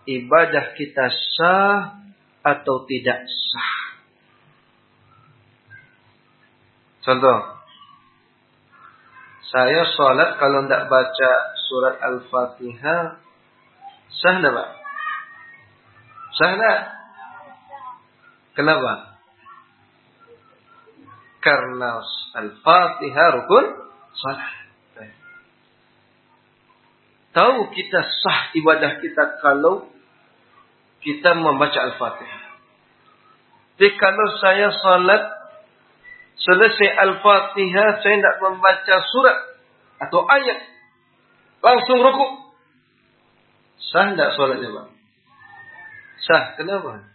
ibadah kita sah atau tidak sah. Contoh, saya sholat kalau tidak baca surat Al-Fatihah, sah tidak Pak? Sah tidak? Kenapa? Karena Al-Fatihah rukun salat. Tahu kita sah ibadah kita kalau kita membaca Al-Fatihah. Jadi kalau saya salat selesai Al-Fatihah saya tidak membaca surat atau ayat langsung rukuk. Sah tidak salatnya, Bang? Sah. Kenapa?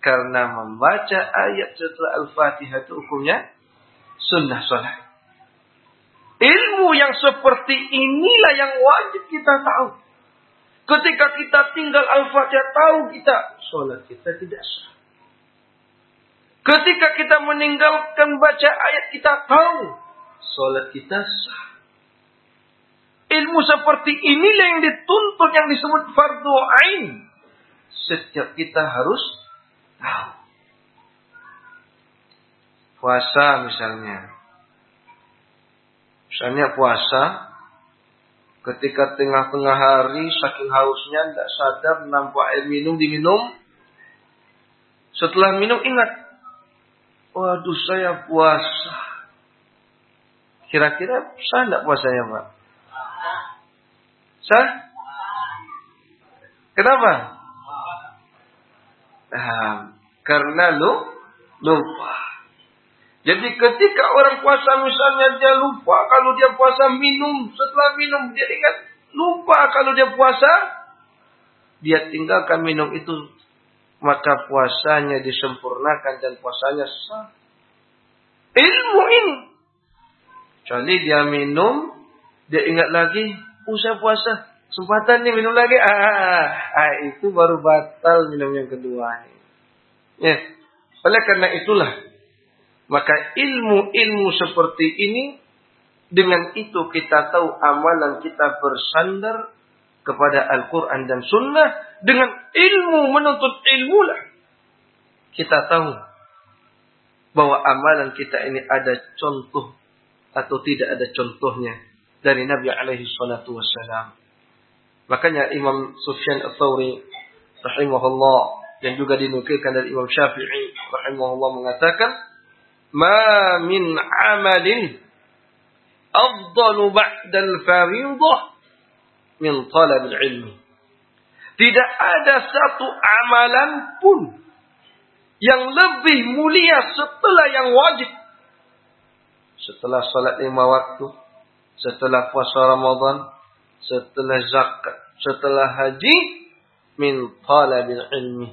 Karena membaca ayat setelah Al-Fatihah itu hukumnya sunnah salat. Ilmu yang seperti inilah yang wajib kita tahu. Ketika kita tinggal Al-Fatihah tahu kita sholat kita tidak sah. Ketika kita meninggalkan baca ayat kita tahu sholat kita sah. Ilmu seperti inilah yang dituntut yang disebut fardu ain. Setiap kita harus tahu. Puasa misalnya. Misalnya puasa, ketika tengah-tengah hari saking hausnya tidak sadar nampak air minum diminum. Setelah minum ingat, waduh saya puasa. Kira-kira sah tidak puasanya Pak? Sah? Kenapa? Nah, karena lu lupa. Jadi ketika orang puasa misalnya dia lupa kalau dia puasa minum, setelah minum dia ingat lupa kalau dia puasa, dia tinggalkan minum itu, maka puasanya disempurnakan dan puasanya sah. Ilmu ini. Kecuali dia minum, dia ingat lagi, usah puasa, kesempatan nih minum lagi, ah, ah, ah, ah itu baru batal minum yang kedua. Ya. Oleh karena itulah maka ilmu-ilmu seperti ini dengan itu kita tahu amalan kita bersandar kepada Al-Quran dan Sunnah. Dengan ilmu menuntut ilmu lah. Kita tahu bahwa amalan kita ini ada contoh atau tidak ada contohnya dari Nabi alaihi salatu wassalam. Makanya Imam Sufyan Al-Thawri rahimahullah yang juga dinukilkan dari Imam Syafi'i rahimahullah mengatakan, "Ma min amalin afdalu ba'da al-fariidhah min talab al-ilmi." Tidak ada satu amalan pun yang lebih mulia setelah yang wajib. Setelah salat lima waktu, setelah puasa Ramadan, setelah zakat, setelah haji, min talabil ilmi.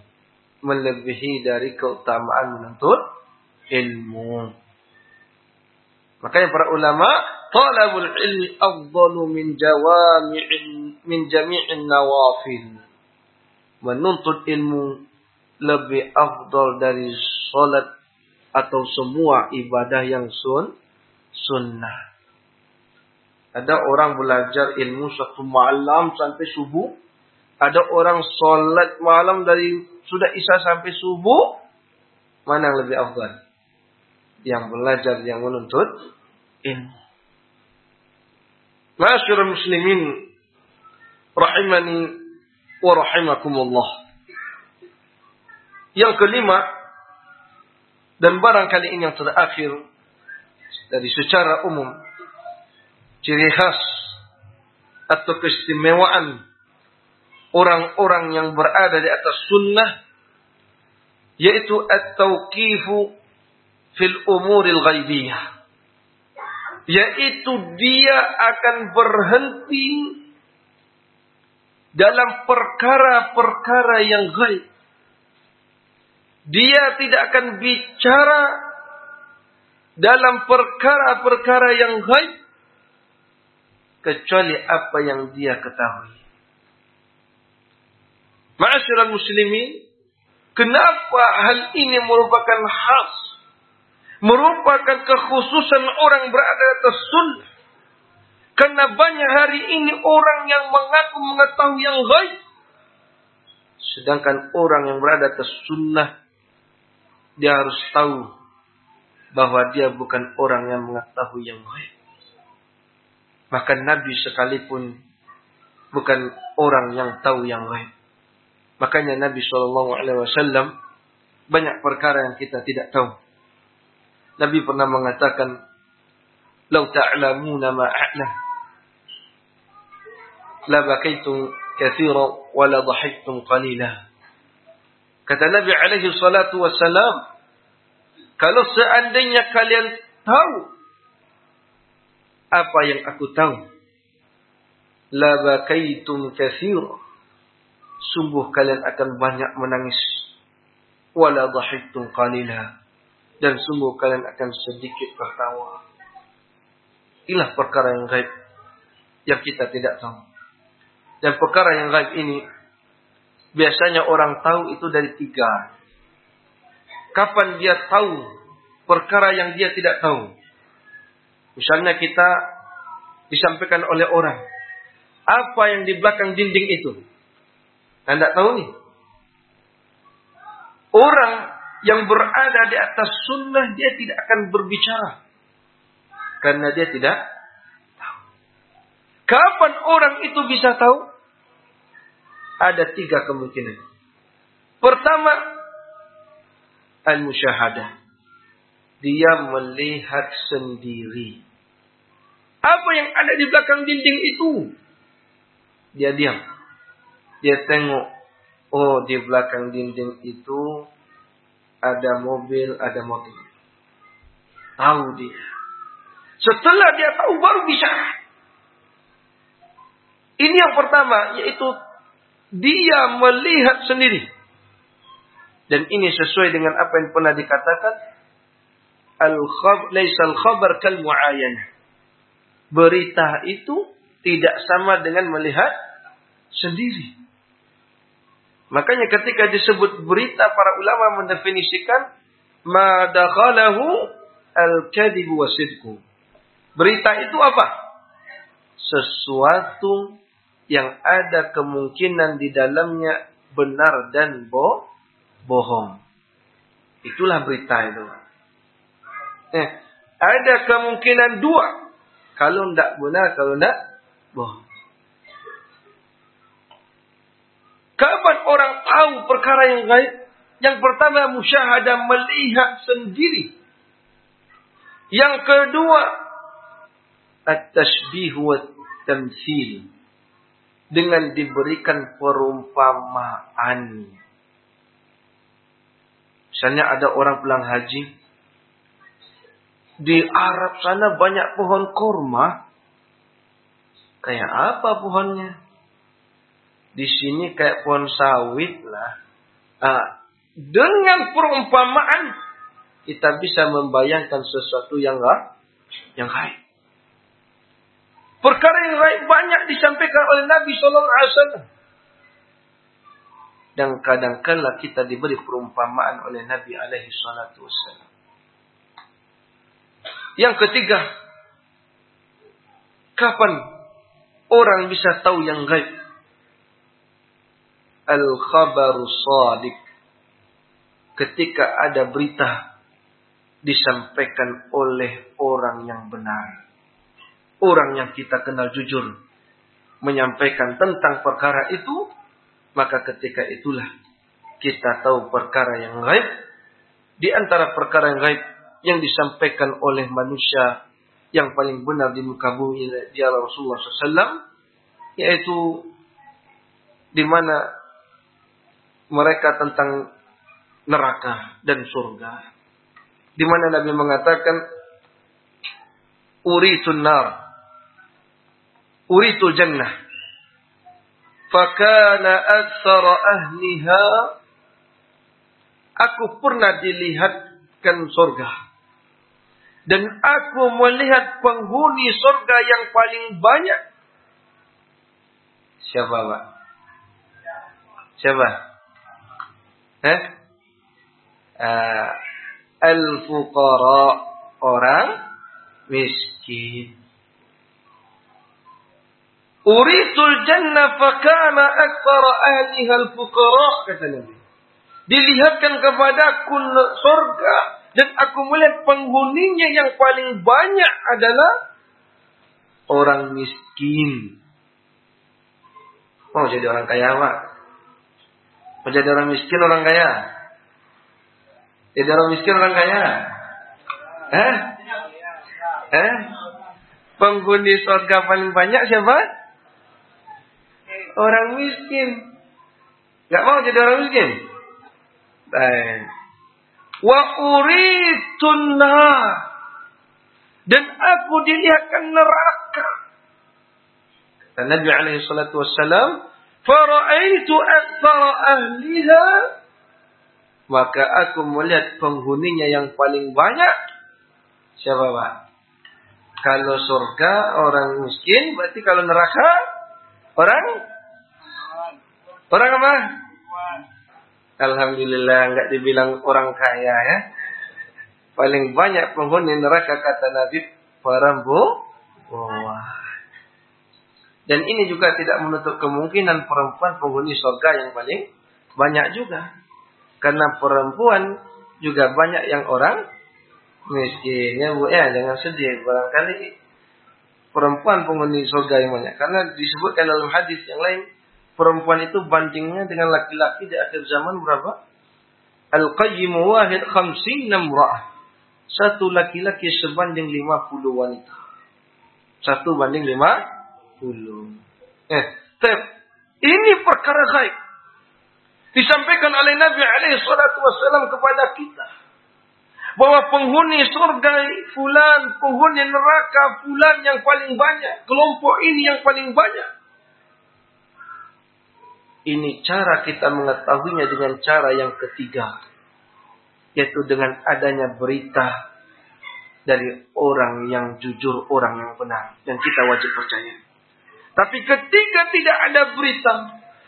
Melebihi dari keutamaan menuntut ilmu. Makanya para ulama, talabul ilmi afdalu min jawami'in min jami'in nawafil. Menuntut ilmu lebih afdal dari salat atau semua ibadah yang sun sunnah. Ada orang belajar ilmu satu malam sampai subuh. Ada orang sholat malam dari sudah isya sampai subuh. Mana yang lebih afdal? Yang belajar, yang menuntut ilmu. Masyurul muslimin rahimani wa rahimakumullah. Yang kelima dan barangkali ini yang terakhir dari secara umum ciri khas atau keistimewaan orang-orang yang berada di atas sunnah yaitu at-tauqifu fil umuril ghaibiyah. Yaitu dia akan berhenti dalam perkara-perkara yang gaib. Dia tidak akan bicara dalam perkara-perkara yang gaib kecuali apa yang dia ketahui. Ma'asyiral muslimin, kenapa hal ini merupakan khas? Merupakan kekhususan orang berada atas sunnah. Karena banyak hari ini orang yang mengaku mengetahui yang gaib. Sedangkan orang yang berada atas sunnah, dia harus tahu bahwa dia bukan orang yang mengetahui yang gaib. Maka Nabi sekalipun bukan orang yang tahu yang lain. Makanya Nabi Shallallahu Alaihi Wasallam banyak perkara yang kita tidak tahu. Nabi pernah mengatakan, "Lau ta'lamuna ma a'lam, la bakaitum kathira wa la dhahiktum qalila." Kata Nabi alaihi salatu wassalam, kalau seandainya kalian tahu apa yang aku tahu. La bakaitum kathira. Sungguh kalian akan banyak menangis. Wala dhahiktum qalila. Dan sungguh kalian akan sedikit tertawa. Inilah perkara yang gaib. Yang kita tidak tahu. Dan perkara yang gaib ini. Biasanya orang tahu itu dari tiga. Kapan dia tahu perkara yang dia tidak tahu? Misalnya kita disampaikan oleh orang. Apa yang di belakang dinding itu? Anda tahu nih. Orang yang berada di atas sunnah dia tidak akan berbicara. Karena dia tidak tahu. Kapan orang itu bisa tahu? Ada tiga kemungkinan. Pertama, al-musyahadah. Dia melihat sendiri. Apa yang ada di belakang dinding itu? Dia diam. Dia tengok. Oh, di belakang dinding itu ada mobil, ada motor. Tahu dia. Setelah dia tahu baru bisa. Ini yang pertama, yaitu dia melihat sendiri. Dan ini sesuai dengan apa yang pernah dikatakan. Al-khabar, al-khabar kal mu'ayanah berita itu tidak sama dengan melihat sendiri. Makanya ketika disebut berita para ulama mendefinisikan madakhalahu al-kadhib wasidku. Berita itu apa? Sesuatu yang ada kemungkinan di dalamnya benar dan bo bohong. Itulah berita itu. Eh, ada kemungkinan dua kalau tidak benar, kalau tidak bohong. Kapan orang tahu perkara yang gaib? Yang pertama musyahadah melihat sendiri. Yang kedua at-tashbih wa tamthil dengan diberikan perumpamaan. Misalnya ada orang pulang haji Di Arab sana banyak pohon kurma. Kayak apa pohonnya? Di sini kayak pohon sawit lah. Ah, dengan perumpamaan kita bisa membayangkan sesuatu yang enggak yang gaib. Perkara yang gaib banyak disampaikan oleh Nabi Sallallahu Alaihi Wasallam. Dan kadang-kala kita diberi perumpamaan oleh Nabi alaihi salatu wassalam. Yang ketiga, kapan orang bisa tahu yang gaib? Al-khabaru sadiq. Ketika ada berita disampaikan oleh orang yang benar. Orang yang kita kenal jujur. Menyampaikan tentang perkara itu maka ketika itulah kita tahu perkara yang gaib. Di antara perkara yang gaib yang disampaikan oleh manusia yang paling benar di muka bumi dia Rasulullah SAW. Yaitu di mana mereka tentang neraka dan surga. Di mana Nabi mengatakan uritun nar uritul jannah fakana aktsara ahliha aku pernah dilihatkan surga dan aku melihat penghuni surga yang paling banyak. Siapa Pak? Siapa? Eh uh, al fuqara orang miskin. Uritul jannah fakana aktsara ahliha al-fuqara kata Nabi. Dilihatkan kepadaku surga dan aku melihat penghuninya yang paling banyak adalah orang miskin. Mau jadi orang kaya, Pak? Mau jadi orang miskin orang kaya? Jadi orang miskin orang kaya? Eh? Eh? Penghuni surga paling banyak siapa? orang miskin. Gak mau jadi orang miskin. Baik. Wa uritunna. Dan aku dilihatkan neraka. Dan Nabi alaihi salatu wassalam. Fara'aitu aktsara ahliha. Maka aku melihat penghuninya yang paling banyak. Siapa Pak? Kalau surga orang miskin, berarti kalau neraka orang Orang apa? Alhamdulillah nggak dibilang orang kaya ya. Paling banyak penghuni neraka kata Nabi perempuan. Dan ini juga tidak menutup kemungkinan perempuan penghuni surga yang paling banyak juga. Karena perempuan juga banyak yang orang miskin. Ya Bu, ya jangan sedih. Barangkali perempuan penghuni surga yang banyak. Karena disebutkan dalam hadis yang lain perempuan itu bandingnya dengan laki-laki di akhir zaman berapa? Al-Qayyim wahid khamsin namra'ah. Satu laki-laki sebanding lima puluh wanita. Satu banding lima puluh. Eh, tep. Ini perkara gaib. Disampaikan oleh Nabi alaihi salatu wassalam kepada kita. Bahwa penghuni surga fulan, penghuni neraka fulan yang paling banyak. Kelompok ini yang paling banyak. Ini cara kita mengetahuinya dengan cara yang ketiga. Yaitu dengan adanya berita dari orang yang jujur, orang yang benar. Dan kita wajib percaya. Tapi ketika tidak ada berita.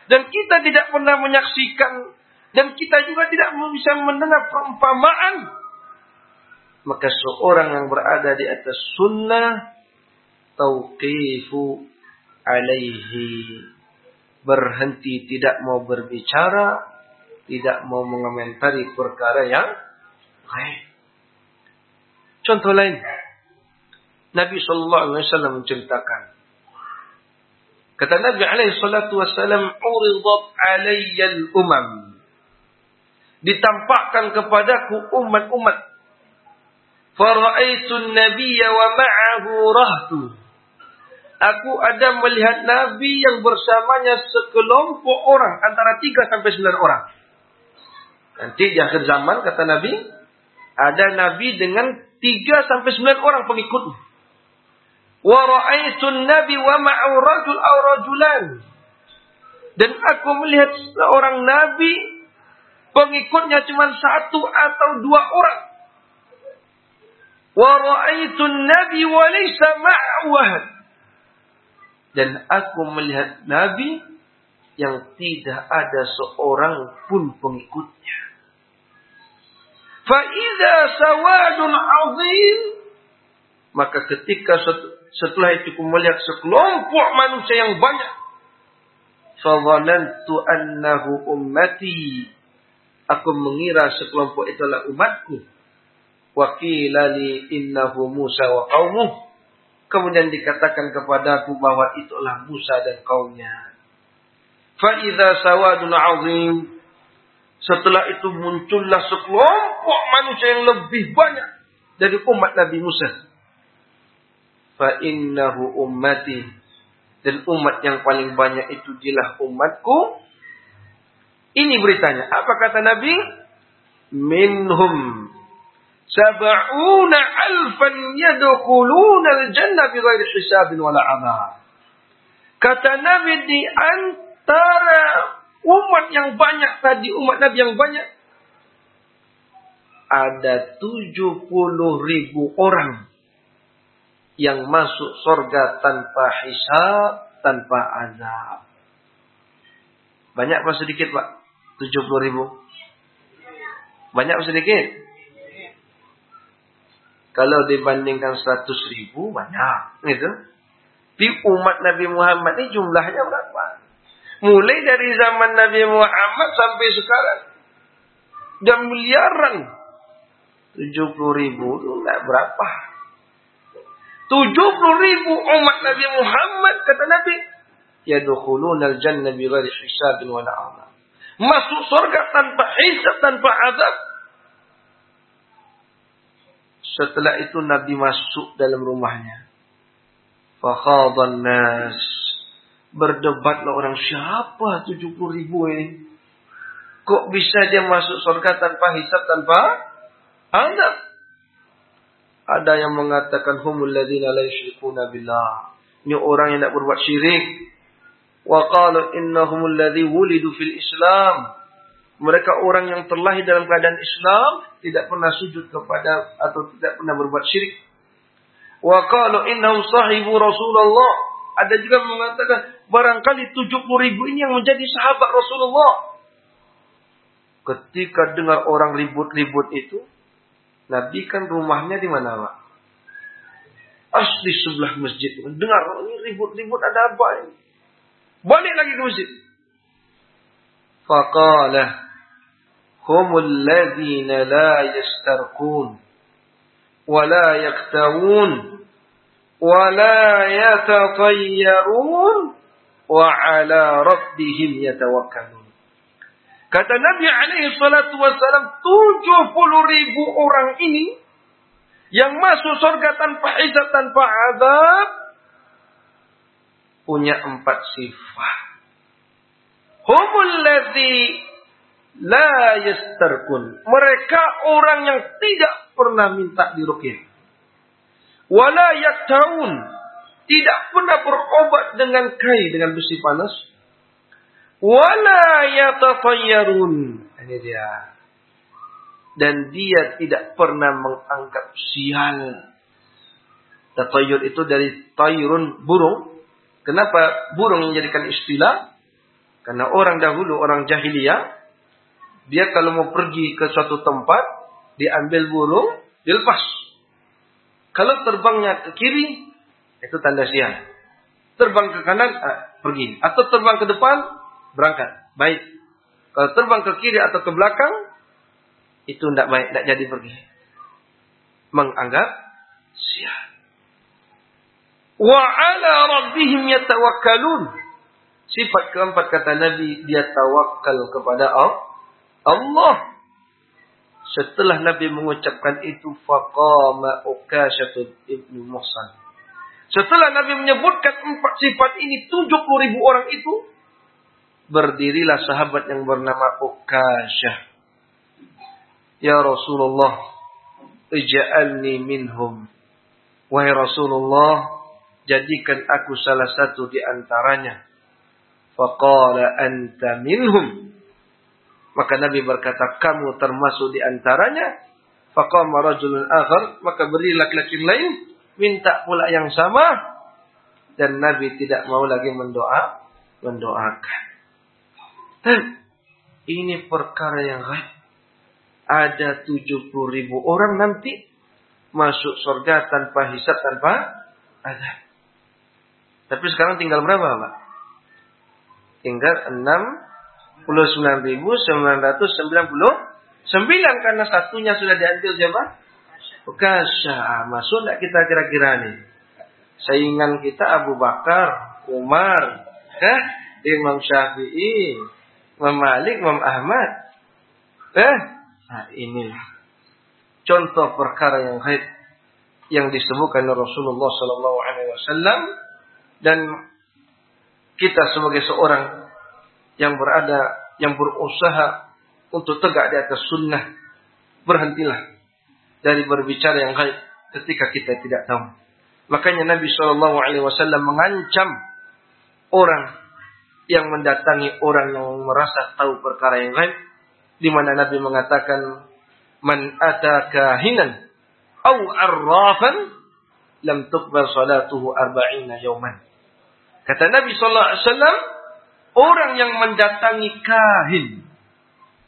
Dan kita tidak pernah menyaksikan. Dan kita juga tidak bisa mendengar perumpamaan. Maka seorang yang berada di atas sunnah. Tauqifu alaihi berhenti tidak mau berbicara, tidak mau mengomentari perkara yang lain. Contoh lain, Nabi Shallallahu Alaihi Wasallam menceritakan. Kata Nabi Alaihi Salatu Wasallam, "Uridat alayyal umam." Ditampakkan kepadaku umat-umat. Faraitu an-nabiyya wa ma'ahu rahtu Aku ada melihat Nabi yang bersamanya sekelompok orang. Antara 3 sampai 9 orang. Nanti di akhir zaman kata Nabi. Ada Nabi dengan tiga sampai sembilan orang pengikutnya. Wa ra'aitun nabi wa ma'u rajul. Dan aku melihat seorang nabi pengikutnya cuma satu atau dua orang. Wa ra'aitun nabi wa laysa ma'u Dan aku melihat nabi yang tidak ada seorang pun pengikutnya. Fa'idha sawadun azim. Maka ketika setelah itu melihat sekelompok manusia yang banyak. Fadhalantu annahu ummati. Aku mengira sekelompok itu adalah umatku. Wakilali innahu Musa wa qawmuh. Kemudian dikatakan kepadaku bahwa itulah Musa dan kaumnya. Fa'idha sawadun azim. Setelah itu muncullah sekelompok manusia yang lebih banyak dari umat Nabi Musa. Fa'innahu ummati. Dan umat yang paling banyak itu dilah umatku. Ini beritanya. Apa kata Nabi? Minhum sab'una alfan yadkhuluna al-jannah bighairi hisabin wala adab. Kata Nabi di antara umat yang banyak tadi, umat Nabi yang banyak, ada 70 ribu orang yang masuk surga tanpa hisab, tanpa azab. Banyak apa sedikit Pak? 70 ribu. Banyak apa sedikit? Kalau dibandingkan 100 ribu, banyak. Gitu. Di umat Nabi Muhammad ini jumlahnya berapa? Mulai dari zaman Nabi Muhammad sampai sekarang. Dan miliaran. 70 ribu itu enggak berapa. 70 ribu umat Nabi Muhammad kata Nabi. Yadukhulun al-jannah bi ghairi hisabin wa. Masuk surga tanpa hisab, tanpa azab. Setelah itu Nabi masuk dalam rumahnya. Fakhadan nas Berdebatlah orang siapa 70 ribu ini. Kok bisa dia masuk surga tanpa hisab, tanpa adab? Ada yang mengatakan humul ladina la yusyrikuna billah. Ini orang yang tidak berbuat syirik. Wa qalu innahumul ladzi wulidu fil Islam. Mereka orang yang terlahir dalam keadaan Islam, tidak pernah sujud kepada atau tidak pernah berbuat syirik. Wa qalu innahu sahibu Rasulullah. Ada juga mengatakan barangkali 70 ribu ini yang menjadi sahabat Rasulullah. Ketika dengar orang ribut-ribut itu, Nabi kan rumahnya di mana Pak? Asli sebelah masjid. Dengar ini ribut-ribut ada apa ini? Balik lagi ke masjid. Faqala humul ladzina la yastarqun wa la yaktawun wa la yatatayyarun wa ala rabbihim yatawakkalun. Kata Nabi alaihi salatu wassalam 70 ribu orang ini yang masuk surga tanpa hisab tanpa azab punya empat sifat. Humul ladzi la yastarkun. Mereka orang yang tidak pernah minta diruqyah. Wala yaktaun. Tidak pernah berobat dengan kai, dengan besi panas. Wala yatafayyarun. Ini dia. Dan dia tidak pernah menganggap sial. Tatayur itu dari tayrun burung. Kenapa burung menjadikan istilah? Karena orang dahulu, orang jahiliyah, dia kalau mau pergi ke suatu tempat, diambil burung, dilepas. Kalau terbangnya ke kiri, itu tanda siang. Terbang ke kanan, ah, pergi. Atau terbang ke depan, berangkat. Baik. Kalau terbang ke kiri atau ke belakang, itu tidak baik, tidak jadi pergi. Menganggap siang. Wa ala rabbihim yatawakkalun. Sifat keempat kata Nabi, dia tawakal kepada Allah. Setelah Nabi mengucapkan itu, faqama Ukasyah ibnu Muhsan. Setelah Nabi menyebutkan empat sifat ini, 70 ribu orang itu, berdirilah sahabat yang bernama Ukasyah. Ya Rasulullah, ij'alni minhum. Wahai Rasulullah, jadikan aku salah satu di antaranya. Faqala anta minhum. Maka Nabi berkata, kamu termasuk di antaranya. Faqama rajulun akhar. Maka beri laki-laki lain. Minta pula yang sama. Dan Nabi tidak mau lagi mendoa. Mendoakan. Dan ini perkara yang gaib. Ada 70 ribu orang nanti masuk surga tanpa hisab, tanpa ada. Tapi sekarang tinggal berapa, Pak? Tinggal 69.999 karena satunya sudah diambil siapa? Kasya. Masuk tidak kita kira-kira nih? Saingan kita Abu Bakar, Umar, eh, Imam Syafi'i, Imam Malik, Imam Ahmad. Eh, nah ini contoh perkara yang haid yang disebutkan Rasulullah Sallallahu Alaihi Wasallam dan kita sebagai seorang yang berada, yang berusaha untuk tegak di atas sunnah, berhentilah dari berbicara yang gaib ketika kita tidak tahu. Makanya Nabi Shallallahu Alaihi Wasallam mengancam orang yang mendatangi orang yang merasa tahu perkara yang gaib, di mana Nabi mengatakan, "Man ataka hinan au arrafan lam tuqbal salatuhu arba'ina yawman." Kata Nabi sallallahu alaihi wasallam, orang yang mendatangi kahin.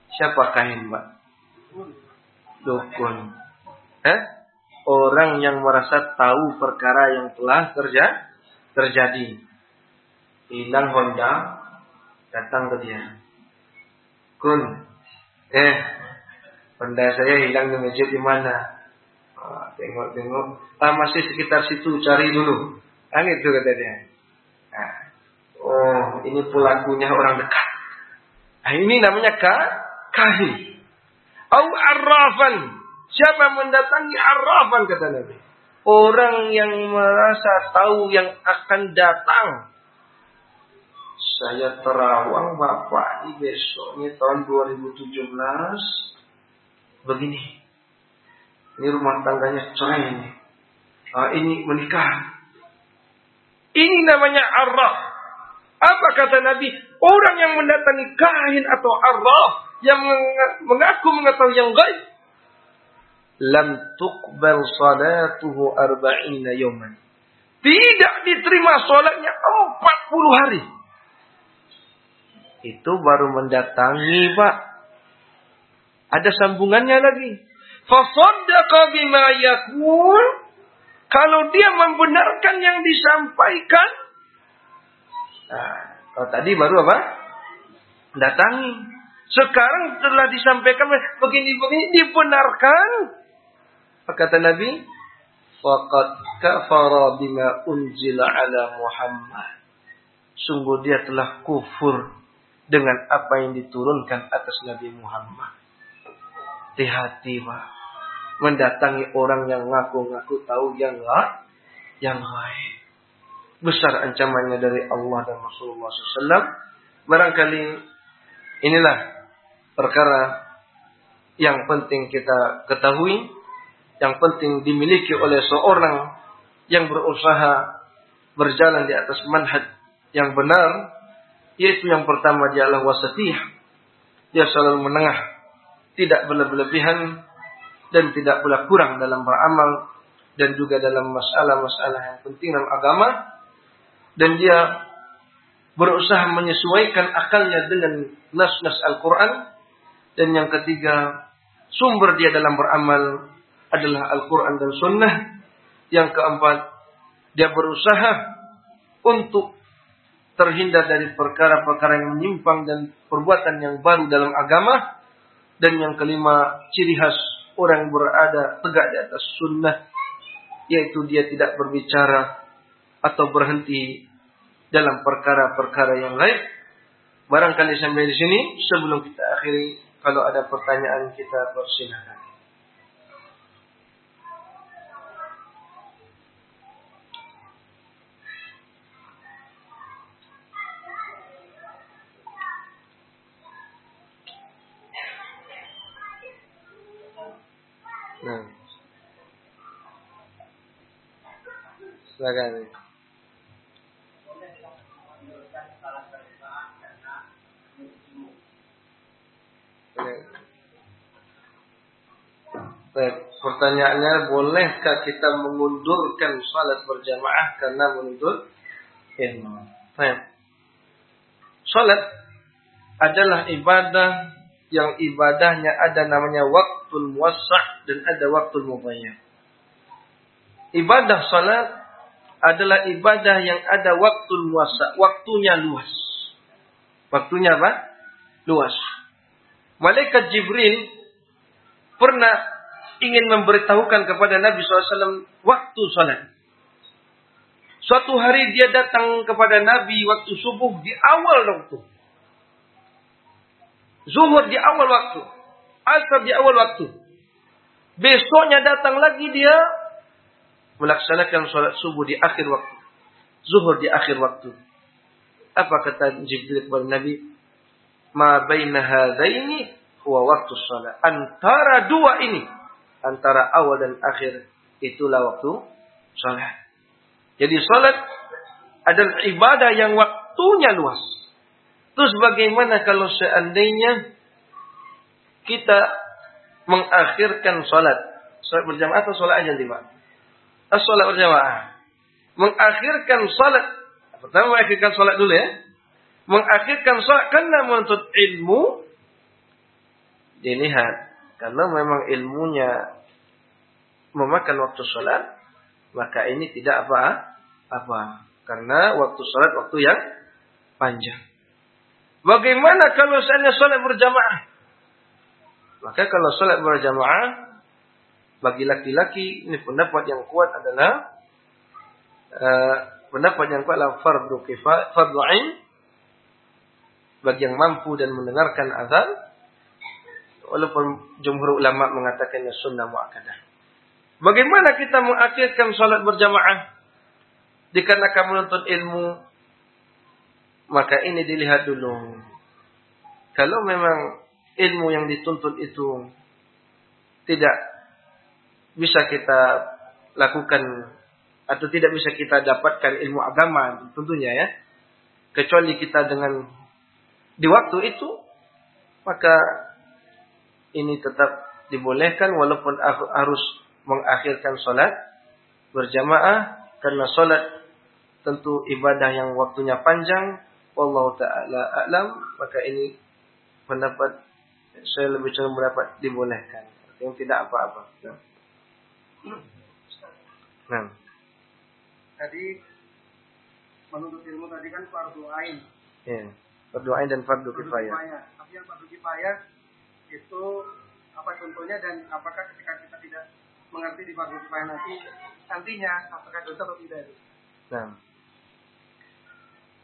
Siapa kahin, Mbak? Dukun. Eh? Orang yang merasa tahu perkara yang telah terja terjadi. Hilang Honda, datang ke dia. Kun, eh, Honda saya hilang di masjid di mana? Tengok-tengok, ah, masih sekitar situ, cari dulu. Kan itu kata dia. Nah, oh, ini pelakunya orang dekat. Nah, ini namanya ka, kahin. Au arrafan. Siapa mendatangi arrafan kata Nabi? Orang yang merasa tahu yang akan datang. Saya terawang Bapak ini besoknya tahun 2017. Begini. Ini rumah tangganya cerai ini. Ah, ini menikah. Ini namanya arraf. Apa kata Nabi? Orang yang mendatangi kahin atau arraf yang mengaku mengetahui yang gaib lam tuqbal salatuhu arba'ina yawman. Tidak diterima salatnya 40 hari. Itu baru mendatangi, Pak. Ada sambungannya lagi. Fasaddaqa bima yakul kalau dia membenarkan yang disampaikan, nah, kalau tadi baru apa? Datangi. Sekarang telah disampaikan begini-begini dibenarkan. Kata Nabi? Faqad kafara bima unzila ala Muhammad. Sungguh dia telah kufur dengan apa yang diturunkan atas Nabi Muhammad. Hati-hati, mendatangi orang yang ngaku-ngaku tahu yang la, yang lain. Besar ancamannya dari Allah dan Rasulullah SAW. Barangkali inilah perkara yang penting kita ketahui, yang penting dimiliki oleh seorang yang berusaha berjalan di atas manhaj yang benar, yaitu yang pertama dia adalah wasatiyah. Dia selalu menengah, tidak berlebihan dan tidak pula kurang dalam beramal dan juga dalam masalah-masalah yang penting dalam agama dan dia berusaha menyesuaikan akalnya dengan nas-nas Al-Quran. Dan yang ketiga sumber dia dalam beramal adalah Al-Quran dan Sunnah. Yang keempat dia berusaha untuk terhindar dari perkara-perkara yang menyimpang dan perbuatan yang baru dalam agama. Dan yang kelima ciri khas orang berada tegak di atas sunnah, yaitu dia tidak berbicara atau berhenti dalam perkara-perkara yang lain. Barangkali sampai di sini sebelum kita akhiri kalau ada pertanyaan kita persilahkan Nah. Silakan. Baik, pertanyaannya bolehkah kita mengundurkan salat berjamaah karena menuntut ilmu? Baik. Salat adalah ibadah yang ibadahnya ada namanya waktu muwassa' dan ada waktu mubayyan. Ibadah salat adalah ibadah yang ada waktu muwassa', waktunya luas. Waktunya apa? Luas. Malaikat Jibril pernah ingin memberitahukan kepada Nabi SAW waktu salat. Suatu hari dia datang kepada Nabi waktu subuh di awal waktu. Zuhur di awal waktu. Asar di awal waktu. Besoknya datang lagi dia melaksanakan sholat subuh di akhir waktu. Zuhur di akhir waktu. Apa kata Jibril kepada Nabi? Ma baina hadaini huwa waktu sholat. Antara dua ini. Antara awal dan akhir. Itulah waktu sholat. Jadi sholat adalah ibadah yang waktunya luas. Terus bagaimana kalau seandainya kita mengakhirkan sholat. Sholat berjamaah atau sholat aja tiba? Ah, sholat berjamaah. Mengakhirkan sholat. Pertama mengakhirkan sholat dulu ya. Mengakhirkan sholat karena menuntut ilmu. Dilihat. Karena memang ilmunya memakan waktu sholat. Maka ini tidak apa apa Karena waktu sholat waktu yang panjang. Bagaimana kalau seandainya sholat berjamaah? Maka kalau sholat berjamaah, bagi laki-laki ini pendapat yang kuat adalah uh, pendapat yang kuat adalah fardu kifayah, fardu ain bagi yang mampu dan mendengarkan azan. Walaupun jumhur ulama mengatakannya sunnah muakkadah. Bagaimana kita mengakhirkan sholat berjamaah? Dikarenakan menuntut ilmu, maka ini dilihat dulu. Kalau memang ilmu yang dituntut itu tidak bisa kita lakukan atau tidak bisa kita dapatkan ilmu agama tentunya ya kecuali kita dengan di waktu itu maka ini tetap dibolehkan walaupun harus mengakhirkan sholat berjamaah karena sholat tentu ibadah yang waktunya panjang Allah taala alam maka ini pendapat saya lebih cenderung mendapat dibolehkan yang tidak apa-apa. Nah. nah. Tadi menuntut ilmu tadi kan fardu ain. Ya. Fardu ain dan fardu kifayah. Tapi yang fardu kifayah itu apa contohnya dan apakah ketika kita tidak mengerti di kifayah nanti nantinya apakah dosa atau tidak itu? Nah.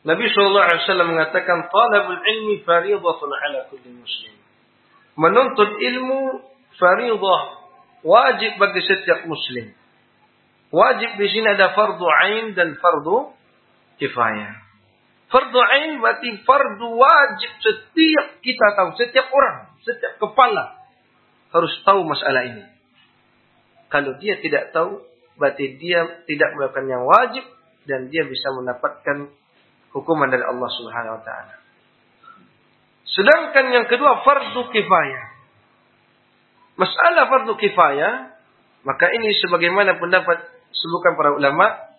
Nabi Shallallahu Alaihi Wasallam mengatakan, "Talabul ilmi faridatun ala kulli muslim." Menuntut ilmu faridah wajib bagi setiap muslim. Wajib di sini ada fardu ain dan fardu kifayah. Fardu ain berarti fardu wajib setiap kita tahu, setiap orang, setiap kepala harus tahu masalah ini. Kalau dia tidak tahu, berarti dia tidak melakukan yang wajib dan dia bisa mendapatkan hukuman dari Allah Subhanahu wa taala. Sedangkan yang kedua fardu kifayah. Masalah fardu kifayah, maka ini sebagaimana pendapat sebutkan para ulama,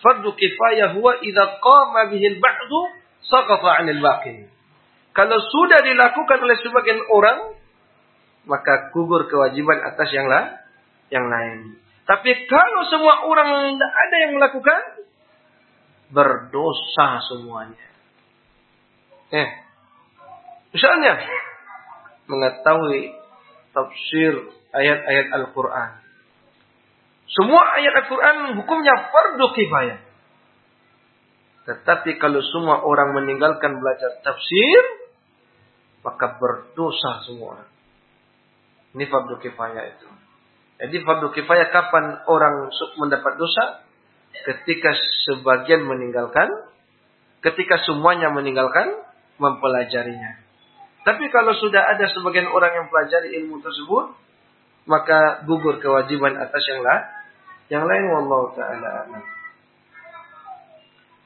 fardu kifayah huwa idza qama bihi al-ba'du saqata 'anil baqi. Kalau sudah dilakukan oleh sebagian orang, maka gugur kewajiban atas yang lain, yang lain. Tapi kalau semua orang tidak ada yang melakukan, berdosa semuanya. Eh, misalnya mengetahui tafsir ayat-ayat Al-Quran. Semua ayat Al-Quran hukumnya fardu kifayah. Tetapi kalau semua orang meninggalkan belajar tafsir, maka berdosa semua Ini fardu kifayah itu. Jadi fardu kifayah kapan orang mendapat dosa? ketika sebagian meninggalkan, ketika semuanya meninggalkan, mempelajarinya. Tapi kalau sudah ada sebagian orang yang pelajari ilmu tersebut, maka gugur kewajiban atas yang lain. Yang lain wallahu taala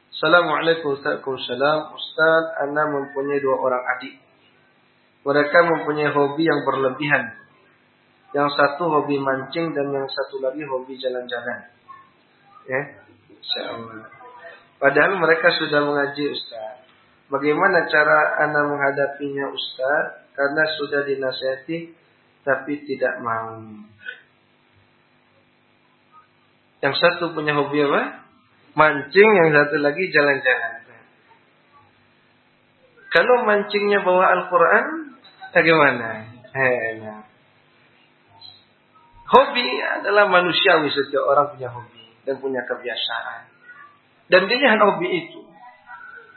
Assalamualaikum Waalaikumsalam Ustaz, Anda mempunyai dua orang adik. Mereka mempunyai hobi yang berlebihan. Yang satu hobi mancing dan yang satu lagi hobi jalan-jalan. Ya, insyaallah. Padahal mereka sudah mengaji Ustaz. Bagaimana cara Anda menghadapinya Ustaz? Karena sudah dinasihati tapi tidak mau. Yang satu punya hobi apa? Mancing, yang satu lagi jalan-jalan. Kalau mancingnya bawa Al-Quran, bagaimana? Hobi adalah manusiawi setiap orang punya hobi dan punya kebiasaan. Dan pilihan hobi itu.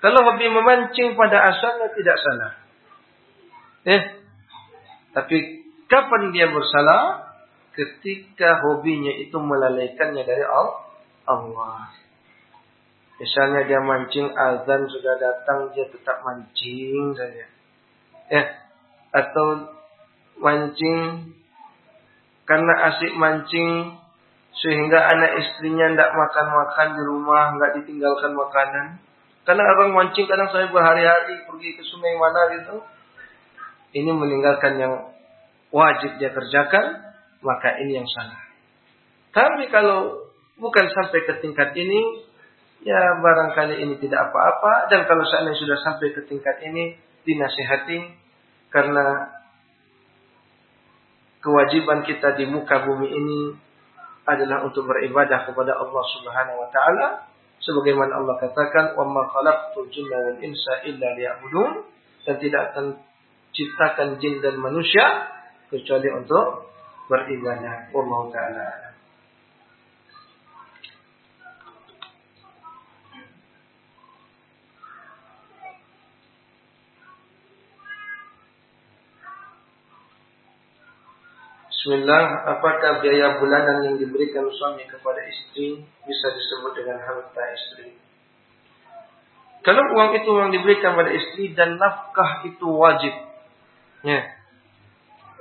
Kalau hobi memancing pada asalnya tidak salah. Eh, tapi kapan dia bersalah? Ketika hobinya itu melalaikannya dari Allah. Misalnya dia mancing azan sudah datang dia tetap mancing saja. Eh, atau mancing karena asik mancing sehingga anak istrinya tidak makan-makan di rumah, nggak ditinggalkan makanan. Karena orang mancing kadang saya berhari-hari pergi ke sungai mana gitu. Ini meninggalkan yang wajib dia kerjakan, maka ini yang salah. Tapi kalau bukan sampai ke tingkat ini, ya barangkali ini tidak apa-apa. Dan kalau seandainya sudah sampai ke tingkat ini, dinasihati karena kewajiban kita di muka bumi ini adalah untuk beribadah kepada Allah Subhanahu wa taala sebagaimana Allah katakan wa ma khalaqtul jinna wal insa illa liya'budun dan tidak akan ciptakan jin dan manusia kecuali untuk beribadah Allah taala Bismillah, apakah biaya bulanan yang diberikan suami kepada istri bisa disebut dengan harta istri? Kalau uang itu uang diberikan kepada istri dan nafkah itu wajib. Ya.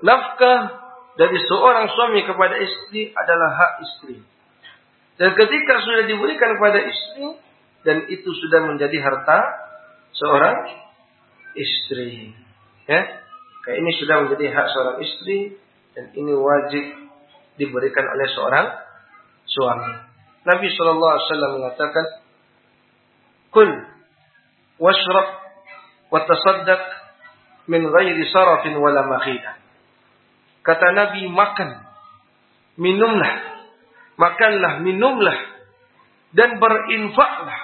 Nafkah dari seorang suami kepada istri adalah hak istri. Dan ketika sudah diberikan kepada istri dan itu sudah menjadi harta seorang istri. Ya. Kayak ini sudah menjadi hak seorang istri dan ini wajib diberikan oleh seorang suami. Nabi Shallallahu Alaihi Wasallam mengatakan, "Kul washrab wa tasaddaq min ghairi sarafin wala makhida." Kata Nabi, makan, minumlah, makanlah, minumlah, dan berinfaklah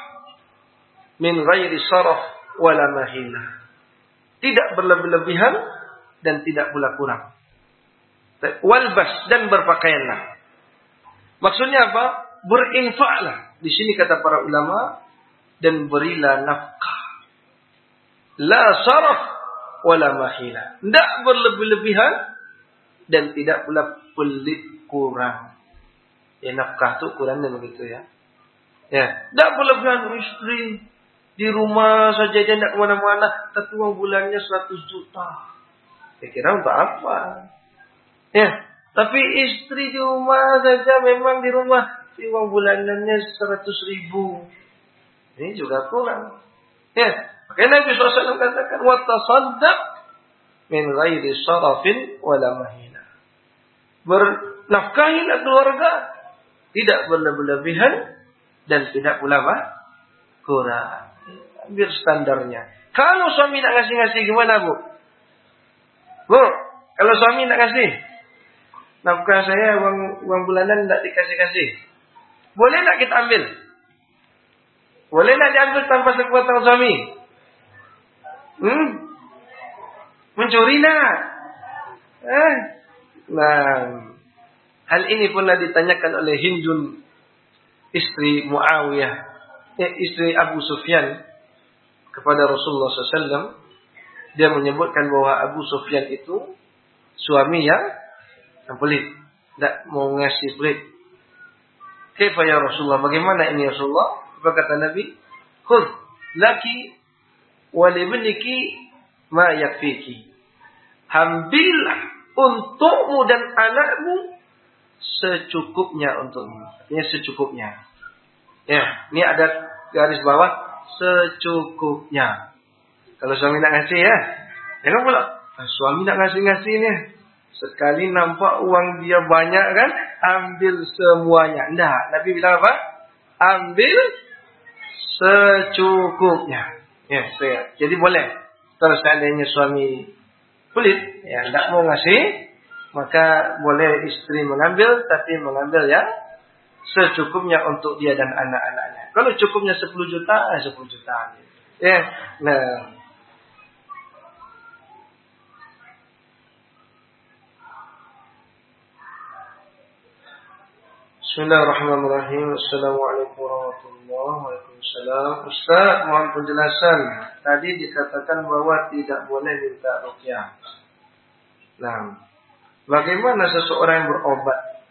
min ghairi saraf wala mahina. Tidak berlebih-lebihan dan tidak pula kurang walbas dan berpakaianlah. Maksudnya apa? Berinfaklah. Di sini kata para ulama dan berilah nafkah. La saraf wala mahila. Tidak berlebih-lebihan dan tidak pula pelit kurang. Ya nafkah itu kurangnya begitu ya. Ya, tidak berlebihan istri di rumah saja dia tidak ke mana-mana, tapi uang bulannya 100 juta. Saya kira untuk apa? Ya, tapi istri di rumah saja memang di rumah uang bulanannya seratus ribu. Ini juga kurang. Ya, makanya Nabi SAW katakan watasaddaq min ghairi sarafin wala. Bernafkahilah keluarga tidak berlebihan dan tidak pula apa? kurang. Biar standarnya. Kalau suami nak ngasih-ngasih gimana bu? Bu, kalau suami nak ngasih, nafkah saya uang uang bulanan tidak dikasih-kasih. Boleh tak kita ambil? Boleh tak diambil tanpa sekuatan suami? Hmm? Mencuri nak? Eh? Nah, hal ini pernah ditanyakan oleh Hindun istri Muawiyah, eh, istri Abu Sufyan kepada Rasulullah SAW. Dia menyebutkan bahwa Abu Sufyan itu suami yang yang pelit. Tidak mau ngasih pelit. Kaifa ya Rasulullah? Bagaimana ini Rasulullah? Apa kata Nabi? Khud laki walibniki ma yakfiki. Ambillah untukmu dan anakmu secukupnya untukmu. Artinya secukupnya. Ya, ini ada garis bawah secukupnya. Kalau suami nak ngasih ya. Jangan pula. Ah, suami nak ngasih-ngasih ni. Sekali nampak uang dia banyak kan. Ambil semuanya. Tidak. Nabi bilang apa? Ambil secukupnya. Ya, saya. Jadi boleh. Kalau seandainya suami kulit. Ya, tidak mau ngasih. Maka boleh istri mengambil. Tapi mengambil ya. Secukupnya untuk dia dan anak-anaknya. Kalau cukupnya 10 juta, 10 eh, juta. Ya, nah. Bismillahirrahmanirrahim. Assalamualaikum warahmatullahi wabarakatuh. Ustaz, mohon penjelasan. Tadi dikatakan bahwa tidak boleh minta rukyah. Nah, bagaimana seseorang yang berobat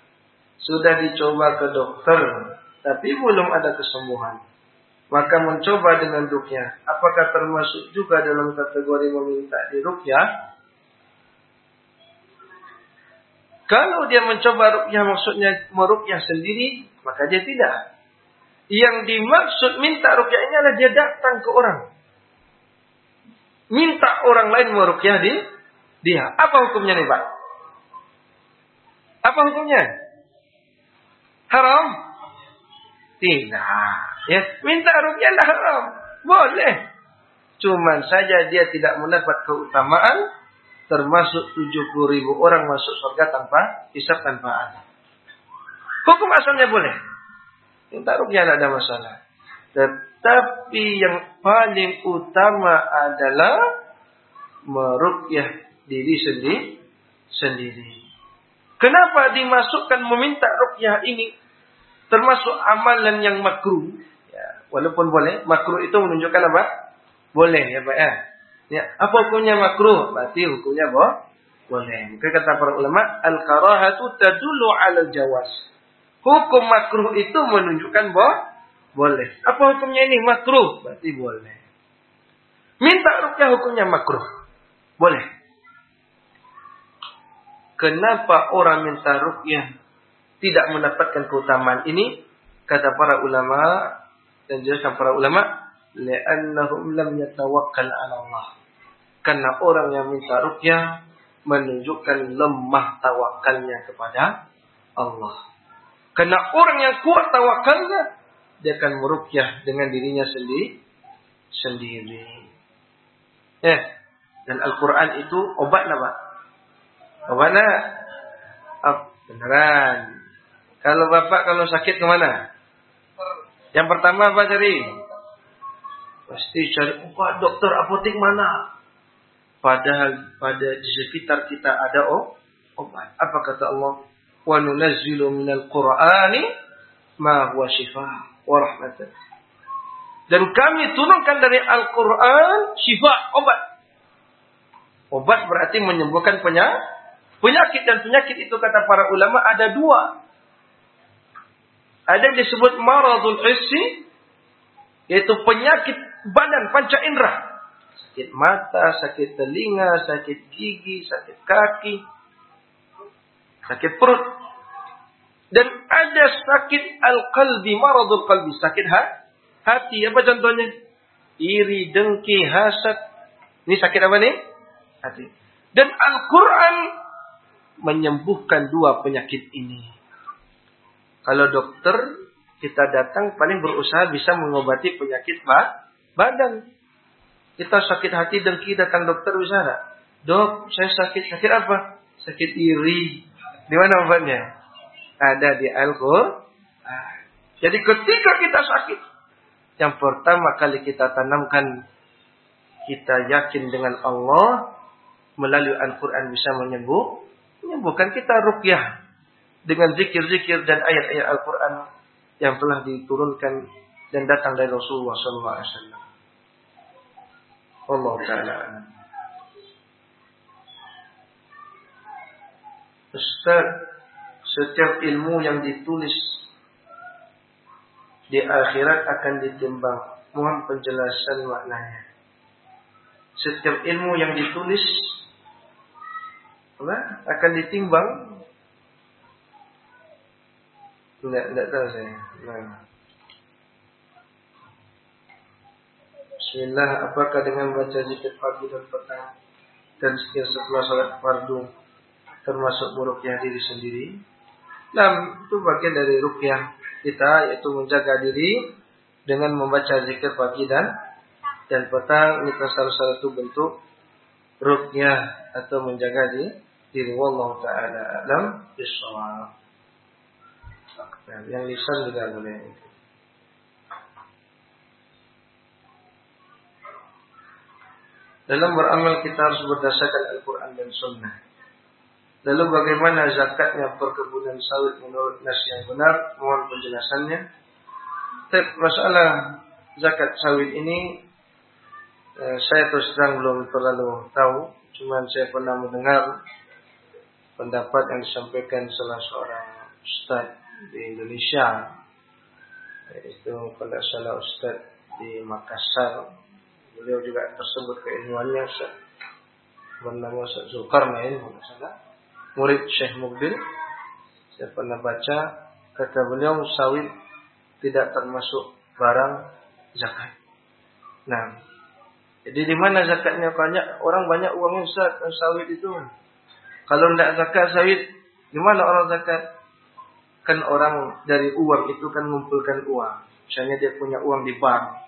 sudah dicoba ke dokter, tapi belum ada kesembuhan. Maka mencoba dengan rukyah. Apakah termasuk juga dalam kategori meminta di rukyah? Kalau dia mencoba rukyah maksudnya merukyah sendiri, maka dia tidak. Yang dimaksud minta rukyah ini adalah dia datang ke orang. Minta orang lain merukyah di dia. Apa hukumnya nih Pak? Apa hukumnya? Haram? Tidak. Ya, minta rukyah haram. Boleh. Cuman saja dia tidak mendapat keutamaan termasuk 70 ribu orang masuk surga tanpa hisab tanpa adab. Hukum asalnya boleh. Minta rukyah tidak ada masalah. Tetapi yang paling utama adalah merukyah diri sendiri. sendiri. Kenapa dimasukkan meminta rukyah ini termasuk amalan yang makruh? Ya, walaupun boleh, makruh itu menunjukkan apa? Boleh ya Pak ya. Ya, apa hukumnya makruh? Berarti hukumnya boh? boleh. Maka kata para ulama, al-karahatu tadullu 'ala jawaz. Hukum makruh itu menunjukkan boh? boleh. Apa hukumnya ini? Makruh. Berarti boleh. Minta rukyah hukumnya makruh. Boleh. Kenapa orang minta rukyah tidak mendapatkan keutamaan ini? Kata para ulama dan jelaskan para ulama, li'annahum lam yatawakkal 'ala Allah. Karena orang yang minta rukyah menunjukkan lemah tawakalnya kepada Allah. Karena orang yang kuat tawakalnya, dia akan merukyah dengan dirinya sendiri. sendiri. Eh, dan Al-Quran itu obat apa? Obatnya oh, beneran. Kalau bapak kalau sakit ke mana? Yang pertama apa cari? Pasti cari, oh, dokter apotek mana? Padahal pada di sekitar kita ada oh, obat. Apa kata Allah? Wa nunazzilu minal Qur'ani ma huwa shifa wa rahmatan. Dan kami turunkan dari Al-Quran syifa, obat. Obat berarti menyembuhkan penyakit. Penyakit dan penyakit itu kata para ulama ada dua. Ada yang disebut maradul hissi, yaitu penyakit badan panca indera sakit mata, sakit telinga, sakit gigi, sakit kaki, sakit perut. Dan ada sakit al-qalbi, maradul qalbi, sakit hati. Apa contohnya? Iri, dengki, hasad. Ini sakit apa nih? Hati. Dan Al-Quran menyembuhkan dua penyakit ini. Kalau dokter kita datang paling berusaha bisa mengobati penyakit badan. Kita sakit hati dengki datang dokter enggak? Dok, saya sakit. Sakit apa? Sakit iri. Di mana obatnya? Ada di Al-Quran. Jadi ketika kita sakit, yang pertama kali kita tanamkan, kita yakin dengan Allah, melalui Al-Quran bisa menyembuh, menyembuhkan kita rukyah dengan zikir-zikir dan ayat-ayat Al-Quran yang telah diturunkan dan datang dari Rasulullah SAW. Allah Ta'ala Ustaz Setiap ilmu yang ditulis Di akhirat akan ditimbang. Mohon penjelasan maknanya. Setiap ilmu yang ditulis apa, Akan ditimbang. Tidak, tidak tahu saya. Nah. Bismillah, apakah dengan baca zikir pagi dan petang dan zikir setelah sholat fardu termasuk merukyah diri sendiri? Nah, itu bagian dari rukyah kita yaitu menjaga diri dengan membaca zikir pagi dan dan petang ini salah satu bentuk rukyah atau menjaga diri diri wallahu taala alam bisawab. Yang lisan juga boleh. Dalam beramal kita harus berdasarkan Al-Quran dan Sunnah. Lalu bagaimana zakatnya perkebunan sawit menurut nas yang benar? Mohon penjelasannya. Masalah zakat sawit ini eh, saya terus terang belum terlalu tahu. Cuman saya pernah mendengar pendapat yang disampaikan salah seorang ustaz di Indonesia. Itu pada salah ustaz di Makassar Beliau juga tersebut keilmuannya bernama Syekh Zulkarnain salah. Murid Syekh Mukbil. Saya pernah baca kata beliau sawit tidak termasuk barang zakat. Nah, jadi di mana zakatnya banyak orang banyak uangnya Ustaz sawit itu. Kalau tidak zakat sawit, di mana orang zakat? Kan orang dari uang itu kan mengumpulkan uang. Misalnya dia punya uang di bank,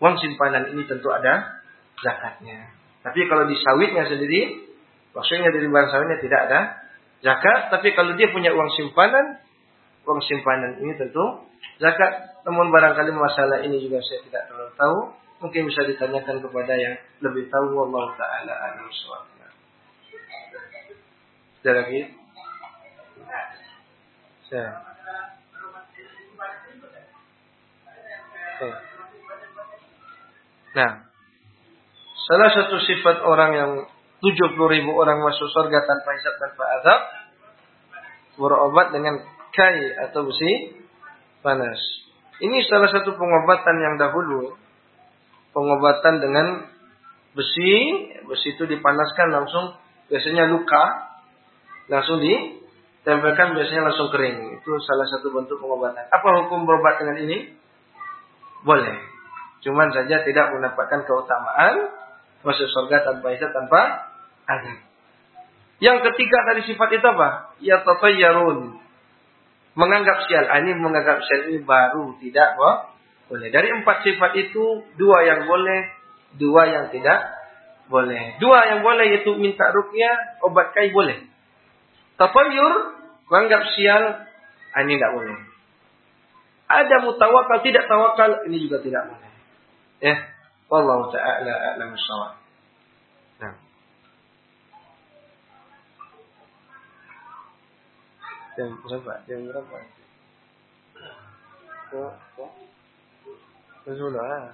uang simpanan ini tentu ada zakatnya. Tapi kalau di sawitnya sendiri, maksudnya dari barang sawitnya tidak ada zakat. Tapi kalau dia punya uang simpanan, uang simpanan ini tentu zakat. Namun barangkali masalah ini juga saya tidak terlalu tahu. Mungkin bisa ditanyakan kepada yang lebih tahu. Allah Ta'ala alam Ada lagi? Saya. Okay. Nah, salah satu sifat orang yang 70 ribu orang masuk surga tanpa hisab tanpa azab berobat dengan kai atau besi panas. Ini salah satu pengobatan yang dahulu. Pengobatan dengan besi, besi itu dipanaskan langsung, biasanya luka, langsung ditempelkan biasanya langsung kering. Itu salah satu bentuk pengobatan. Apa hukum berobat dengan ini? Boleh. Cuman saja tidak mendapatkan keutamaan masuk surga tanpa hisab tanpa azab. Yang ketiga dari sifat itu apa? Ya tatayyarun. Menganggap sial. Ah, ini menganggap sial ini baru tidak boleh. Dari empat sifat itu dua yang boleh, dua yang tidak boleh. Dua yang boleh yaitu minta rukyah, obat kai boleh. Tatayyur menganggap sial, ah, ini tidak boleh. Ada mutawakal, tidak tawakal, ini juga tidak boleh. Ya, wallahu taala a'lam bissawab. Nah. Jam berapa? Jam berapa? Kok, kok? Sudah.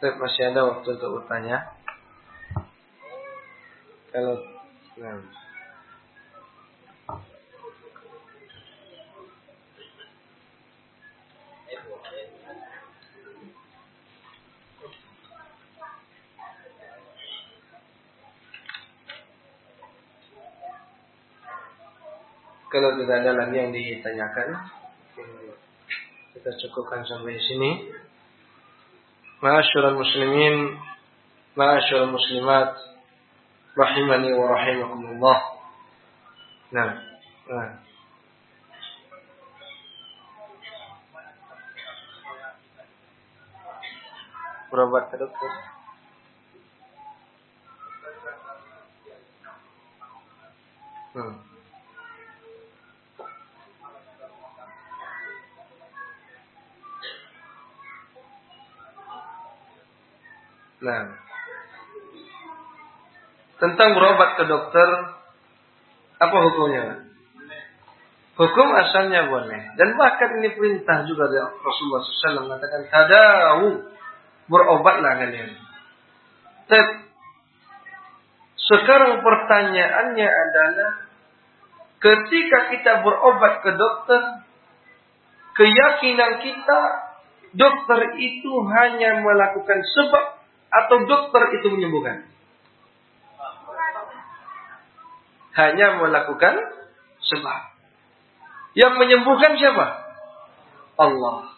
masih ada waktu untuk bertanya. Kalau nah. Kalau tidak ada lagi yang ditanyakan, kita cukupkan sampai sini. Ma'asyiral muslimin, ma'asyiral muslimat, rahimani wa rahimakumullah. Nah, nah. Berobat ke dokter. Hmm. Nah, tentang berobat ke dokter, apa hukumnya? Hukum asalnya boleh. Dan bahkan ini perintah juga dari Rasulullah SAW mengatakan, Tadawu, berobatlah kalian. Tapi, sekarang pertanyaannya adalah, ketika kita berobat ke dokter, keyakinan kita, dokter itu hanya melakukan sebab atau dokter itu menyembuhkan? Hanya melakukan sebab. Yang menyembuhkan siapa? Allah.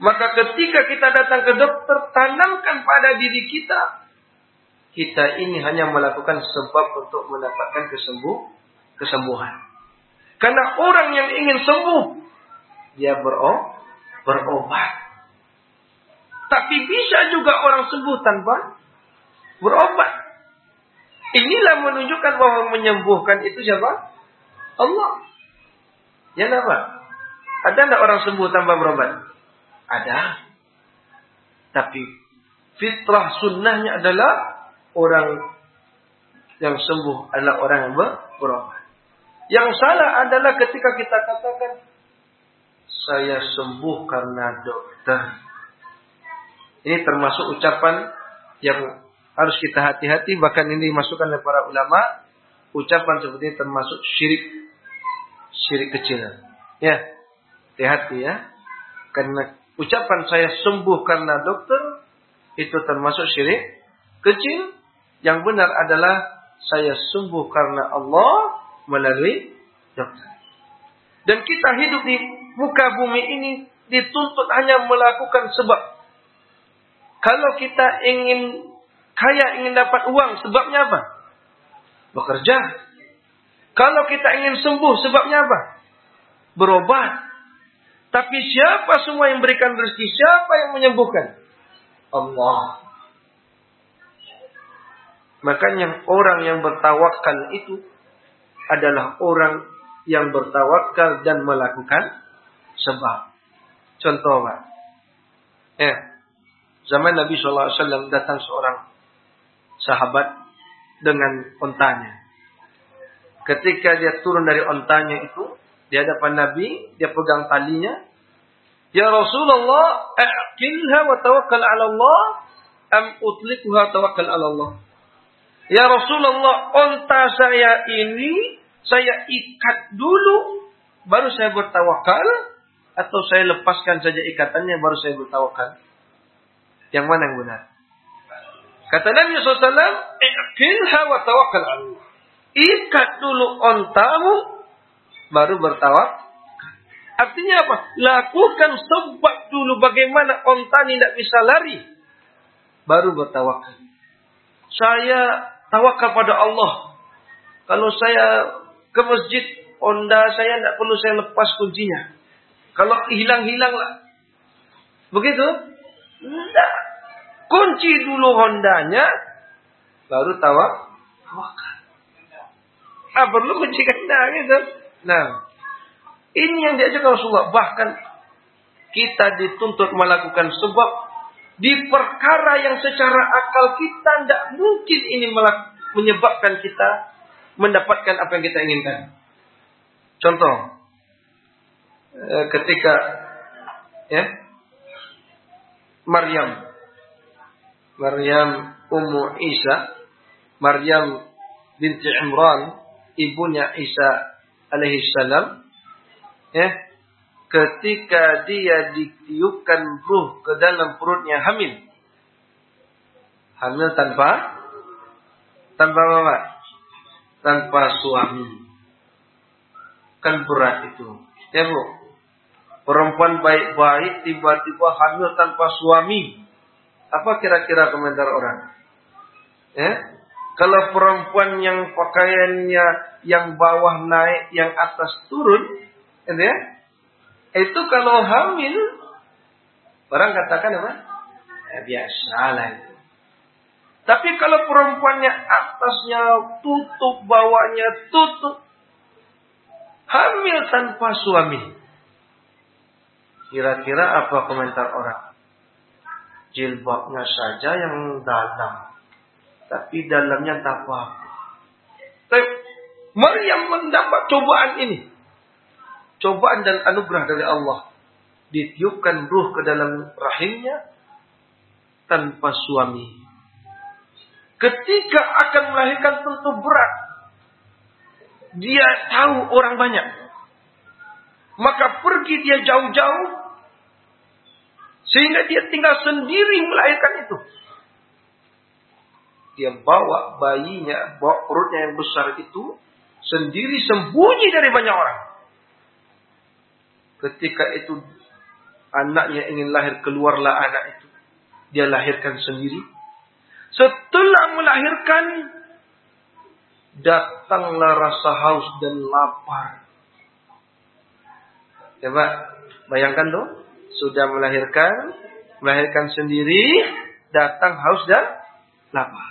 Maka ketika kita datang ke dokter, tanamkan pada diri kita. Kita ini hanya melakukan sebab untuk mendapatkan kesembuh, kesembuhan. Karena orang yang ingin sembuh, dia berobat. Tapi bisa juga orang sembuh tanpa berobat. Inilah menunjukkan bahwa menyembuhkan itu siapa? Allah. Ya apa? Ada tidak orang sembuh tanpa berobat? Ada. Tapi fitrah sunnahnya adalah orang yang sembuh adalah orang yang berobat. Yang salah adalah ketika kita katakan saya sembuh karena dokter. Ini termasuk ucapan yang harus kita hati-hati. Bahkan ini dimasukkan oleh para ulama ucapan seperti ini termasuk syirik. Syirik kecil. Ya hati-hati ya. Karena ucapan saya sembuh karena dokter itu termasuk syirik kecil. Yang benar adalah saya sembuh karena Allah melalui dokter. Dan kita hidup di muka bumi ini dituntut hanya melakukan sebab kalau kita ingin Kaya ingin dapat uang, sebabnya apa? Bekerja. Kalau kita ingin sembuh, sebabnya apa? Berobat. Tapi siapa semua yang berikan rezeki? Siapa yang menyembuhkan? Allah. Makanya orang yang bertawakal itu adalah orang yang bertawakal dan melakukan sebab. Contoh, Pak. Eh, zaman Nabi SAW datang seorang sahabat dengan ontanya. Ketika dia turun dari ontanya itu, di hadapan Nabi, dia pegang talinya. Ya Rasulullah, aqilha wa tawakkal ala Allah, am utlikuha tawakkal ala Allah. Ya Rasulullah, onta saya ini saya ikat dulu, baru saya bertawakal, atau saya lepaskan saja ikatannya, baru saya bertawakal. Yang mana yang benar? Kata Nabi SAW, Iqilha wa tawakkal Allah. Ikat dulu ontamu, baru bertawak. Artinya apa? Lakukan sebab dulu bagaimana onta tidak bisa lari. Baru bertawakal. Saya tawakal pada Allah. Kalau saya ke masjid, onda saya tidak perlu saya lepas kuncinya. Kalau hilang-hilanglah. Begitu? Tidak. Kunci dulu Hondanya, baru tawak. Tawakal. Ah, perlu kunci kena gitu. Nah, ini yang diajak Rasulullah. Bahkan kita dituntut melakukan sebab di perkara yang secara akal kita tidak mungkin ini menyebabkan kita mendapatkan apa yang kita inginkan. Contoh, eh, ketika ya Maryam Maryam Ummu Isa, Maryam binti Imran, ibunya Isa alaihi salam, ya, ketika dia ditiupkan ruh ke dalam perutnya hamil. Hamil tanpa tanpa apa? Tanpa suami. Kan berat itu. Ya Bu. Perempuan baik-baik tiba-tiba hamil tanpa suami. Apa kira-kira komentar orang? Ya? Kalau perempuan yang pakaiannya yang bawah naik, yang atas turun, ya? Itu kalau hamil, orang katakan apa? Ya, biasa lah itu. Tapi kalau perempuannya atasnya tutup, bawahnya tutup, hamil tanpa suami. Kira-kira apa komentar orang? jilbabnya saja yang dalam. Tapi dalamnya tak apa-apa. Maryam mendapat cobaan ini. Cobaan dan anugerah dari Allah. Ditiupkan ruh ke dalam rahimnya tanpa suami. Ketika akan melahirkan tentu berat. Dia tahu orang banyak. Maka pergi dia jauh-jauh sehingga dia tinggal sendiri melahirkan itu. dia bawa bayinya, bawa perutnya yang besar itu sendiri sembunyi dari banyak orang. Ketika itu anaknya ingin lahir, keluarlah anak itu. Dia lahirkan sendiri. Setelah melahirkan, datanglah rasa haus dan lapar. Coba bayangkan tuh, sudah melahirkan, melahirkan sendiri, datang haus dan lapar.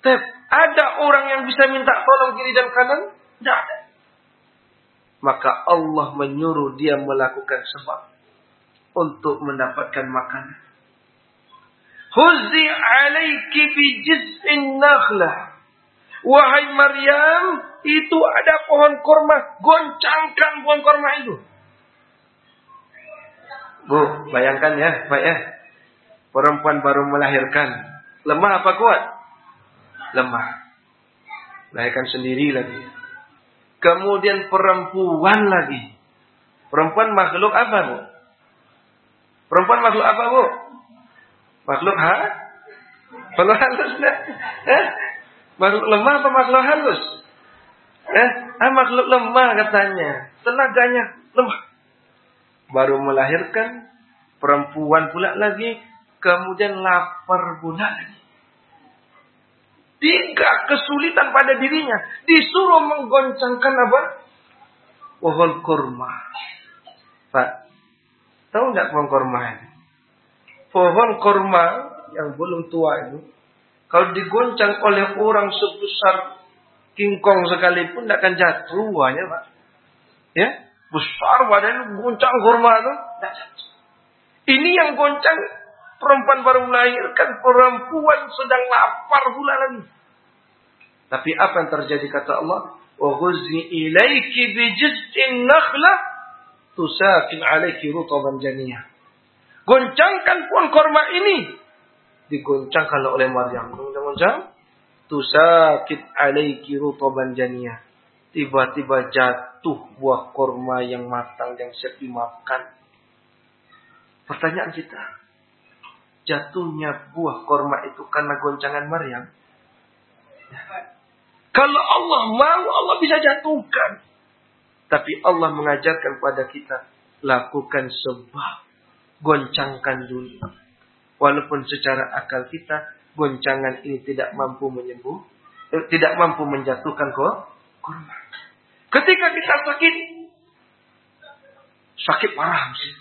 Tep, ada orang yang bisa minta tolong kiri dan kanan? Tidak ada. Maka Allah menyuruh dia melakukan sebab untuk mendapatkan makanan. Huzi alaiki bi jiz'in nakhlah. Wahai Maryam, itu ada pohon korma. Goncangkan pohon korma itu. Bu, bayangkan ya, Pak ya. Perempuan baru melahirkan. Lemah apa kuat? Lemah. Melahirkan sendiri lagi. Kemudian perempuan lagi. Perempuan makhluk apa, Bu? Perempuan makhluk apa, Bu? Makhluk ha? Makhluk halus enggak? Eh? Makhluk lemah apa makhluk halus? Eh, ah, makhluk lemah katanya. Tenaganya lemah. Baru melahirkan perempuan pula lagi, kemudian lapar pula lagi. Tiga kesulitan pada dirinya. Disuruh menggoncangkan apa? Pohon kurma. Pak, tahu nggak pohon kurma ini? pohon korma yang belum tua itu, kalau digoncang oleh orang sebesar kingkong sekalipun tidak akan jatuh buahnya, Pak. Ya, besar badan goncang korma itu. Ini yang goncang perempuan baru melahirkan, perempuan sedang lapar pula lagi. Tapi apa yang terjadi kata Allah? Wa ghuzni ilaiki bi jiz'in nakhlah tusakin alaiki rutaban janiyah. Goncangkan pohon korma ini. Digoncangkan oleh Maryam. Goncang-goncang. Tusakit alaiki rutoban janiyah. Tiba-tiba jatuh buah korma yang matang yang siap dimakan. Pertanyaan kita. Jatuhnya buah korma itu karena goncangan Maryam. Kalau Allah mau, Allah bisa jatuhkan. Tapi Allah mengajarkan pada kita. Lakukan sebab goncangkan dulu. Walaupun secara akal kita, goncangan ini tidak mampu menyembuh, eh, tidak mampu menjatuhkan kok Ketika kita sakit, sakit parah sih.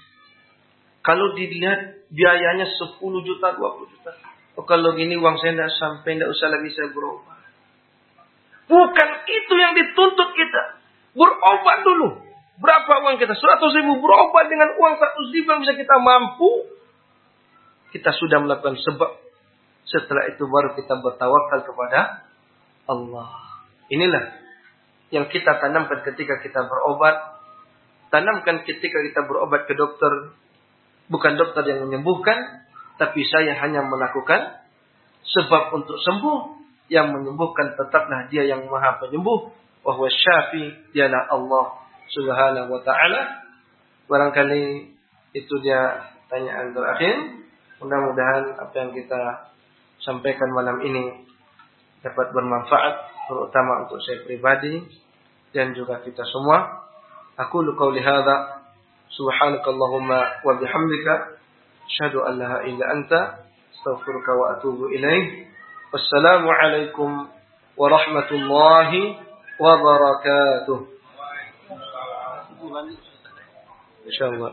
Kalau dilihat biayanya 10 juta, 20 juta. Oh, kalau gini uang saya tidak sampai, tidak usah lagi saya berobat. Bukan itu yang dituntut kita. Berobat dulu. Berapa uang kita? 100 ribu berobat dengan uang 100 ribu yang bisa kita mampu. Kita sudah melakukan sebab. Setelah itu baru kita bertawakal kepada Allah. Inilah yang kita tanamkan ketika kita berobat. Tanamkan ketika kita berobat ke dokter. Bukan dokter yang menyembuhkan. Tapi saya hanya melakukan sebab untuk sembuh. Yang menyembuhkan tetaplah dia yang maha penyembuh. Wahwa syafi dialah Allah subhanahu wa ta'ala. Barangkali itu dia tanyaan terakhir. Mudah-mudahan apa yang kita sampaikan malam ini dapat bermanfaat terutama untuk saya pribadi dan juga kita semua. Aku lukau lihada subhanakallahumma wa bihamdika syahadu an la illa anta astaghfiruka wa atubu ilaih. Wassalamualaikum warahmatullahi wabarakatuh. Insyaallah.